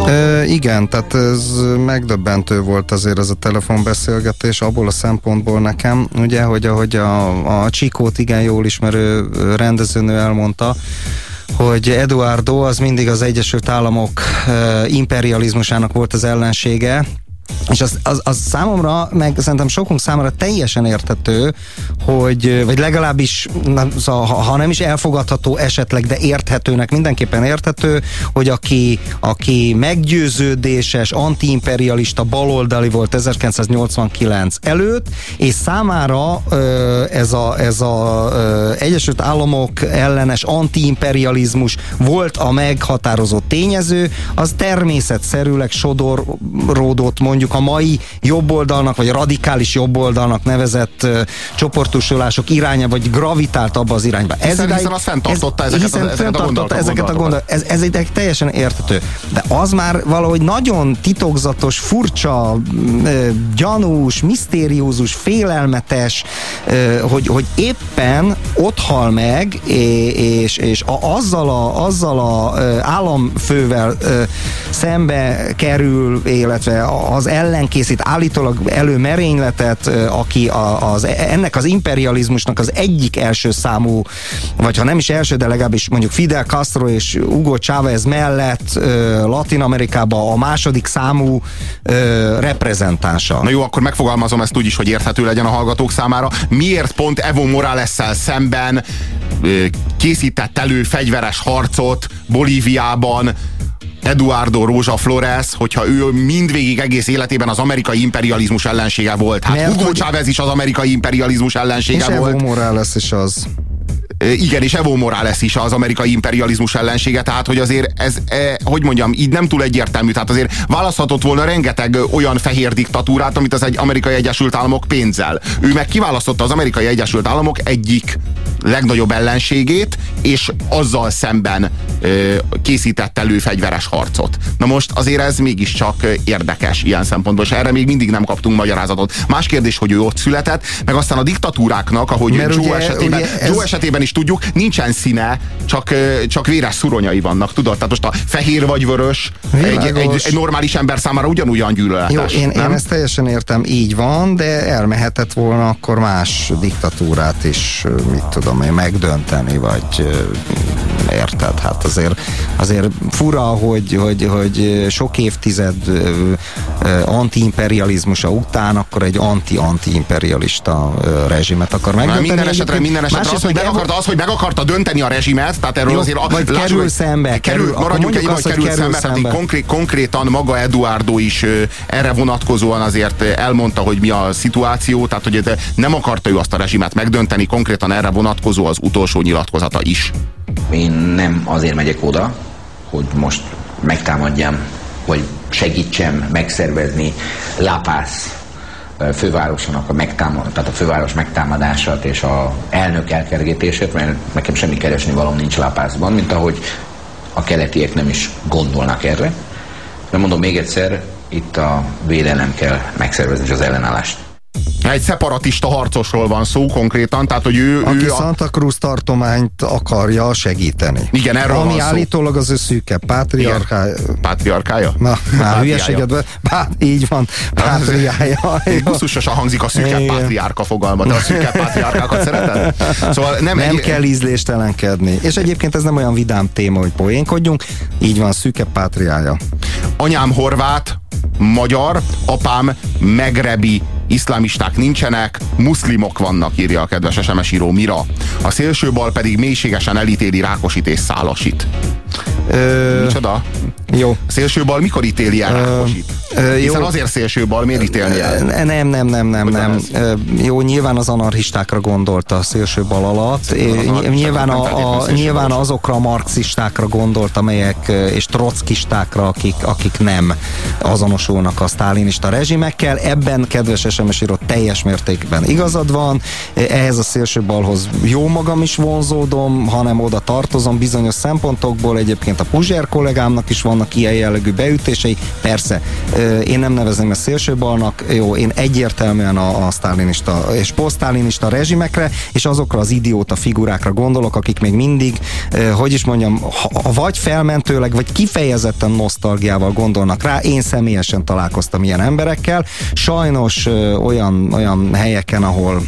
E, igen, tehát ez megdöbbentő volt azért ez a telefonbeszélgetés abból a szempontból nekem, ugye, hogy ahogy a, a Csikót igen jól ismerő rendezőnő elmondta, hogy Eduardo az mindig az Egyesült Államok e, imperializmusának volt az ellensége, És az, az, az számomra, meg szerintem sokunk számára teljesen értető, hogy, vagy legalábbis, ha, ha nem is elfogadható esetleg, de érthetőnek, mindenképpen érthető, hogy aki, aki meggyőződéses, antiimperialista, baloldali volt 1989 előtt, és számára ez a, ez a Egyesült Államok ellenes antiimperializmus volt a meghatározó tényező, az természetszerűleg sodoródott mondjuk a mai jobboldalnak, vagy radikális jobboldalnak nevezett uh, csoportosulások iránya, vagy gravitált abba az irányba. Ez hiszen, idáig, hiszen azt fenntartotta ez, ezeket, hiszen a, ezeket a gondolatot. Ezeket a gondol, ez, ez egy teljesen értető. De az már valahogy nagyon titokzatos, furcsa, uh, gyanús, misztériózus, félelmetes, hogy, hogy éppen ott hal meg, és, és a, azzal a, azzal a államfővel szembe kerül, illetve az ellenkészít állítólag elő merényletet, aki a, az, ennek az imperializmusnak az egyik első számú, vagy ha nem is első, de legalábbis mondjuk Fidel Castro és Hugo Chávez mellett Latin Amerikában a második számú reprezentánsa. Na jó, akkor megfogalmazom ezt úgy is, hogy érthető legyen a hallgatók számára. Miért pont Evo Morales-szel szemben készített elő fegyveres harcot Bolíviában, Eduardo Rózsa Flores, hogyha ő mindvégig egész életében az amerikai imperializmus ellensége volt. Hát Mert Hugo Chávez is az amerikai imperializmus ellensége és volt. És Evo Morales is az igen, és Evo Morales is az amerikai imperializmus ellensége, tehát hogy azért ez, e, hogy mondjam, így nem túl egyértelmű, tehát azért választhatott volna rengeteg olyan fehér diktatúrát, amit az egy amerikai Egyesült Államok pénzzel. Ő meg kiválasztotta az amerikai Egyesült Államok egyik legnagyobb ellenségét, és azzal szemben ö, készített elő fegyveres harcot. Na most azért ez mégiscsak érdekes ilyen szempontból, és erre még mindig nem kaptunk magyarázatot. Más kérdés, hogy ő ott született, meg aztán a diktatúráknak, ahogy Mert Joe, ugye, esetében, ugye ez... Joe esetében is tudjuk, nincsen színe, csak, csak véres szuronyai vannak, tudod? Tehát most a fehér vagy vörös egy, egy, egy, normális ember számára ugyanúgy gyűlöletes. Jó, én, nem? én ezt teljesen értem, így van, de elmehetett volna akkor más diktatúrát is, mit tudom én, megdönteni, vagy érted? Hát azért, azért fura, hogy, hogy, hogy sok évtized antiimperializmusa után akkor egy anti-anti-imperialista rezsimet akar megdönteni. minden esetre, minden esetre az, hogy meg akarta, az, hogy meg akarta dönteni a rezsimet, tehát erről jó, azért vagy lássuk, kerül szembe. Kerül, maradjunk egy, hogy kerül, szembe, szembe. Tehát konkrét, konkrétan maga Eduardo is erre vonatkozóan azért elmondta, hogy mi a szituáció, tehát hogy nem akarta ő azt a rezsimet megdönteni, konkrétan erre vonatkozó az utolsó nyilatkozata is. Én nem azért megyek oda, hogy most megtámadjam, vagy segítsem megszervezni Lapász fővárosának a megtámad, tehát a főváros megtámadását és a elnök elkergetését, mert nekem semmi keresni valom nincs Lapászban, mint ahogy a keletiek nem is gondolnak erre. De mondom még egyszer, itt a védelem kell megszervezni az ellenállást. Egy szeparatista harcosról van szó konkrétan, tehát hogy ő... Aki ő Santa Cruz tartományt akarja segíteni. Igen, erről Ami van szó. állítólag az ő szűke pátriarkája. Pátriarkája? Na, már hülyeséget, pát, így van, pátriája. Busztusosan hangzik a szűke Igen. pátriárka fogalma, de a szűke pátriárkákat szereted? Szóval nem, nem egy... kell ízléstelenkedni. És egyébként ez nem olyan vidám téma, hogy poénkodjunk. Így van, szűke pátriája. Anyám horvát, magyar, apám megrebi iszlámisták nincsenek, muszlimok vannak, írja a kedves SMS író Mira. A szélső bal pedig mélységesen elítéli Rákosit és Szálasit. Ö... Micsoda? Jó. A szélső bal mikor ítéli el Rákosit? Hiszen azért szélső bal, miért ítélni el? Nem, nem, nem, nem, nem. Jó, nyilván az anarchistákra gondolta a szélső bal alatt. Nyilván, a, a, nyilván azokra a marxistákra gondolt, amelyek, és trockistákra, akik, akik nem azonosulnak a sztálinista rezsimekkel. Ebben, kedves SMS író, teljes mértékben igazad van. Ehhez a szélső balhoz jó magam is vonzódom, hanem oda tartozom bizonyos szempontokból. Egyébként a Puzsér kollégámnak is vannak ilyen jellegű beütései. Persze, én nem nevezném ezt szélsőbalnak, jó, én egyértelműen a, a sztálinista és posztálinista rezsimekre, és azokra az idióta figurákra gondolok, akik még mindig, hogy is mondjam, ha, vagy felmentőleg, vagy kifejezetten nosztalgiával gondolnak rá. Én személyesen találkoztam ilyen emberekkel. Sajnos olyan, olyan helyeken, ahol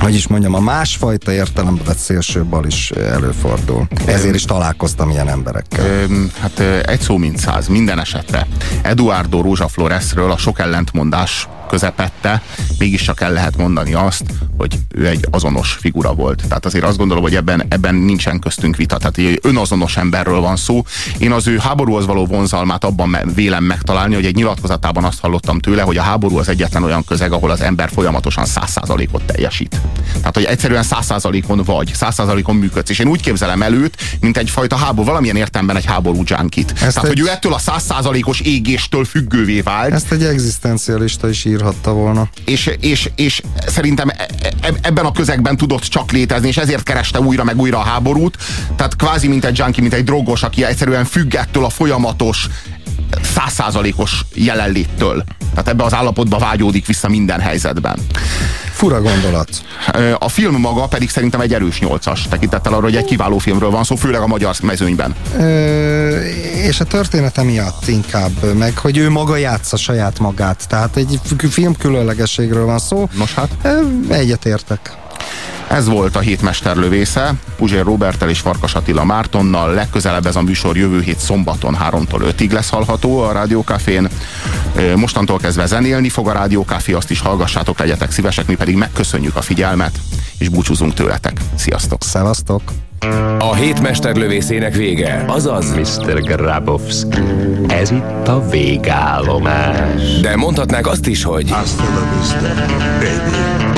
hogy is mondjam, a másfajta értelemben vett szélső bal is előfordul. Ezért is találkoztam ilyen emberekkel. Hát egy szó mint száz, minden esetre. Eduardo Rózsa Floresről a sok ellentmondás közepette, mégis csak el lehet mondani azt, hogy ő egy azonos figura volt. Tehát azért azt gondolom, hogy ebben, ebben nincsen köztünk vita. Tehát egy önazonos emberről van szó. Én az ő háborúhoz való vonzalmát abban vélem megtalálni, hogy egy nyilatkozatában azt hallottam tőle, hogy a háború az egyetlen olyan közeg, ahol az ember folyamatosan száz százalékot teljesít. Tehát, hogy egyszerűen száz százalékon vagy, száz százalékon működsz. És én úgy képzelem előtt, mint egyfajta háború, valamilyen értelemben egy háború junkit. Tehát, egy... hogy ő ettől a száz százalékos égéstől függővé vált. Ezt egy egzisztencialista is ír írhatta volna. És, és, és szerintem e, e, ebben a közegben tudott csak létezni, és ezért kereste újra meg újra a háborút. Tehát kvázi mint egy junkie, mint egy drogos, aki egyszerűen függ ettől a folyamatos százszázalékos jelenléttől. Tehát ebbe az állapotba vágyódik vissza minden helyzetben. Fura gondolat. A film maga pedig szerintem egy erős nyolcas, tekintettel arra, hogy egy kiváló filmről van szó, főleg a magyar mezőnyben. Ö, és a története miatt inkább, meg hogy ő maga játsza saját magát. Tehát egy film különlegességről van szó. Nos hát? Egyetértek. Ez volt a hét mesterlövésze, Puzsér Robertel és Farkas Attila Mártonnal. Legközelebb ez a műsor jövő hét szombaton 3-tól 5-ig lesz hallható a Rádiókafén. Mostantól kezdve zenélni fog a Rádiókafé, azt is hallgassátok, legyetek szívesek, mi pedig megköszönjük a figyelmet, és búcsúzunk tőletek. Sziasztok! Szevasztok! A hét mesterlövészének vége, azaz Mr. Grabowski. Ez itt a végállomás. De mondhatnák azt is, hogy Hasta la vista, baby.